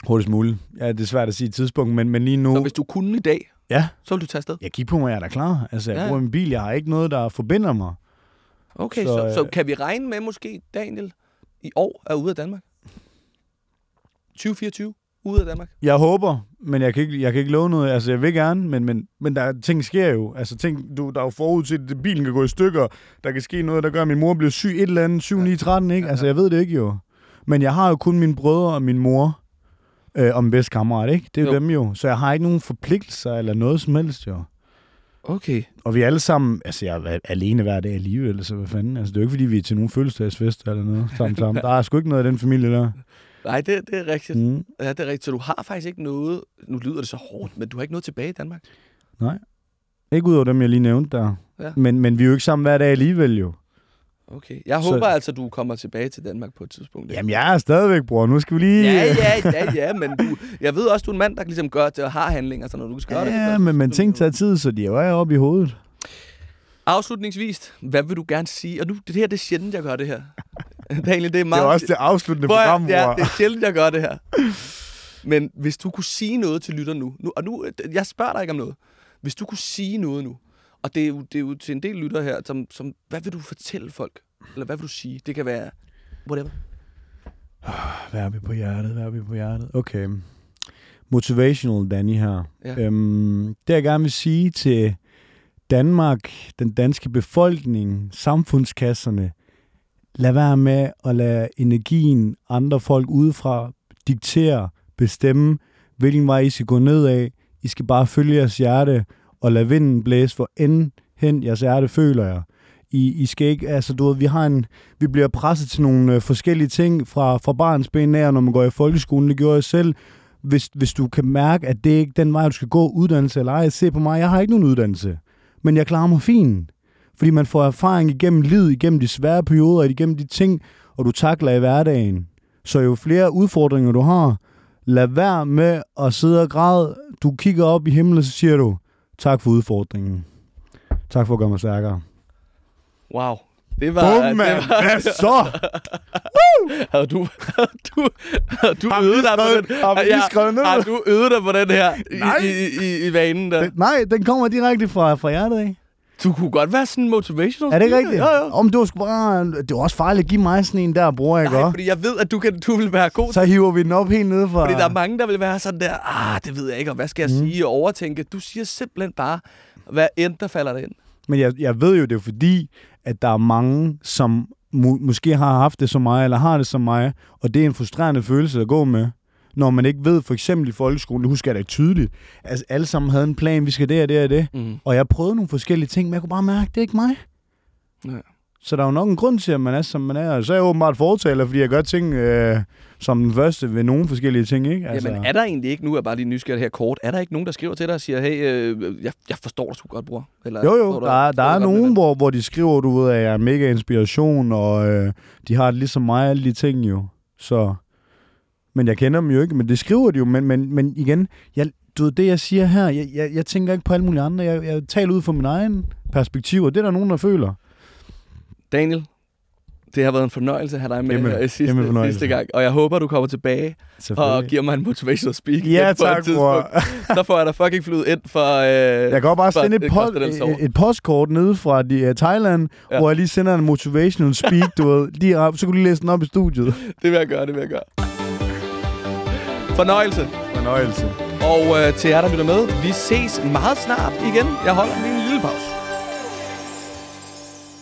Hurtigst muligt. Ja, det er svært at sige et tidspunkt, men, men lige nu... Så hvis du kunne i dag, Ja, så vil du tage afsted? jeg kigger på mig, jeg er da klar. Altså, jeg Ja. bruger min bil, jeg har ikke noget, der forbinder mig. Okay, så, Så, så, øh, så kan vi regne med måske, Daniel, i år er ude af Danmark? 2024 ude af Danmark? Jeg håber, men jeg kan ikke, jeg kan ikke love noget. Altså, jeg vil gerne, men, men, men der, er- ting sker jo. Altså, ting, du, der er jo forud til, at bilen kan gå i stykker. Der kan ske noget, der gør, at min mor bliver syg et eller andet, 7, 9, 13, ikke? Altså, jeg ved det ikke jo. Men jeg har jo kun mine brødre og min mor øh, og min bedste kammerat, ikke? Det er jo, dem jo. Så jeg har ikke nogen forpligtelser eller noget som helst, jo. Okay. Og vi er alle sammen, altså jeg er alene hver dag alligevel, så hvad fanden? Altså det er jo ikke fordi, vi er til nogen fødselsdagsfest eller noget *laughs* sammen sammen. Der er sgu ikke noget af den familie der. Nej, det, det er rigtigt. Mm. Ja, det er rigtigt. Så du har faktisk ikke noget... Nu lyder det så hårdt, men du har ikke noget tilbage i Danmark. Ikke ud over dem, jeg lige nævnte der. Ja. Men, men vi er jo ikke sammen hver dag alligevel jo. Okay. Jeg Så- håber altså, du kommer tilbage til Danmark på et tidspunkt. Jamen jeg er stadigvæk, bror. Nu skal vi lige... Ja, ja, ja, ja, men du, jeg ved også, du er en mand, der ligesom gør det og har handlinger, så når du skal gøre det. Ja, så- men, men ting tager tid, så de er jo er oppe i hovedet. Afslutningsvis, hvad vil du gerne sige? Og nu, det her det er sjældent, jeg gør det her. *laughs* Det er Det meget... er også det afsluttende at- program, Ja, bror. det er *laughs* sjældent, jeg gør det her. Men hvis du kunne sige noget til lytter nu, nu og nu, jeg spørger dig ikke om noget. Hvis du kunne sige noget nu, og det er jo, det er jo til en del lytter her, som, som, hvad vil du fortælle folk? Eller hvad vil du sige? Det kan være whatever. Hvad er vi på hjertet? Hvad er vi på hjertet? Okay. Motivational Danny her. Ja. Øhm, det jeg gerne vil sige til Danmark, den danske befolkning, samfundskasserne, lad være med at lade energien andre folk udefra diktere, bestemme, hvilken vej I skal gå ned af. I skal bare følge jeres hjerte og lade vinden blæse, hvor end hen jeres hjerte føler jeg. I, I skal ikke, altså du ved, vi har en, vi bliver presset til nogle øh, forskellige ting fra, fra barns ben af, når man går i folkeskolen, det gjorde jeg selv. Hvis, hvis du kan mærke, at det ikke den vej, du skal gå, uddannelse eller ej, se på mig, jeg har ikke nogen uddannelse, men jeg klarer mig fint. Fordi man får erfaring igennem livet, igennem de svære perioder, igennem de ting, og du takler i hverdagen. Så jo flere udfordringer du har, lad være med at sidde og græde. Du kigger op i himlen, og så siger du, tak for udfordringen. Tak for at gøre mig stærkere. Wow. Det var... Bum, det mand. var Hvad så? havde du, havde du, havde du Har øvet dig på den? har skrevet ned? Har du øvet dig på den her Nej. i, i, i, i vanen der? Den- Nej, den kommer direkte fra, fra hjertet af. Du kunne godt være sådan en motivational Er det ikke rigtigt? Jo, jo. Om du skulle bare... Det er også farligt at give mig sådan en der, bror, ikke? Nej, fordi jeg ved, at du, kan, du vil være god Så hiver vi den op helt nede fra... Fordi der er mange, der vil være sådan der, ah, det ved jeg ikke, og hvad skal jeg Mm. sige, og overtænke. Du siger simpelthen bare, hvad end der falder dig ind. Men jeg, jeg ved jo, det er fordi, at der er mange, som mu- måske har haft det som mig, eller har det som mig, og det er en frustrerende følelse at gå med. Når man ikke ved, for eksempel i folkeskolen, det husker jeg da tydeligt, altså alle sammen havde en plan, vi skal det og det og det. Mm. Og jeg prøvede nogle forskellige ting, men jeg kunne bare mærke, det er ikke mig. Nej. Så der er jo nok en grund til, at man er, som man er. Og så er jeg åbenbart fortaler, fordi jeg gør ting øh, som den første ved nogle forskellige ting, ikke? Altså. Jamen, er der egentlig ikke, nu er bare lige nysgerrig her kort, er der ikke nogen, der skriver til dig og siger, hey, øh, jeg, jeg forstår dig sgu godt, bror? Eller, Jo, jo, du- der, er, der er godt, nogen, hvor, hvor de skriver, du ved, at jeg er mega inspiration, og øh, de har det ligesom mig, alle de ting jo. Så, men jeg kender dem jo ikke, men det skriver de jo. Men, men, men igen, jeg, du ved, det jeg siger her, jeg, jeg, jeg tænker ikke på alle mulige andre. Jeg, jeg taler ud fra min egen perspektiv, og det er der nogen, der føler. Daniel, det har været en fornøjelse at have dig med Jamen, her sidste, jamen sidste gang. Og jeg håber, du kommer tilbage og giver mig en motivational speak Ja, på et tak, tidspunkt. bror. Så får jeg da fucking flyet ind for... Øh, Jeg kan bare for sende et, sår. et, et postkort nede fra de, uh, Thailand, Ja. hvor jeg lige sender en motivational speak, du ved, lige op, så kunne du lige læse den op i studiet. *laughs* Det vil jeg gøre, det vil jeg gøre. Fornøjelse. Fornøjelse. Og øh, til jer, der lytter med, vi ses meget snart igen. Jeg holder en lille pause.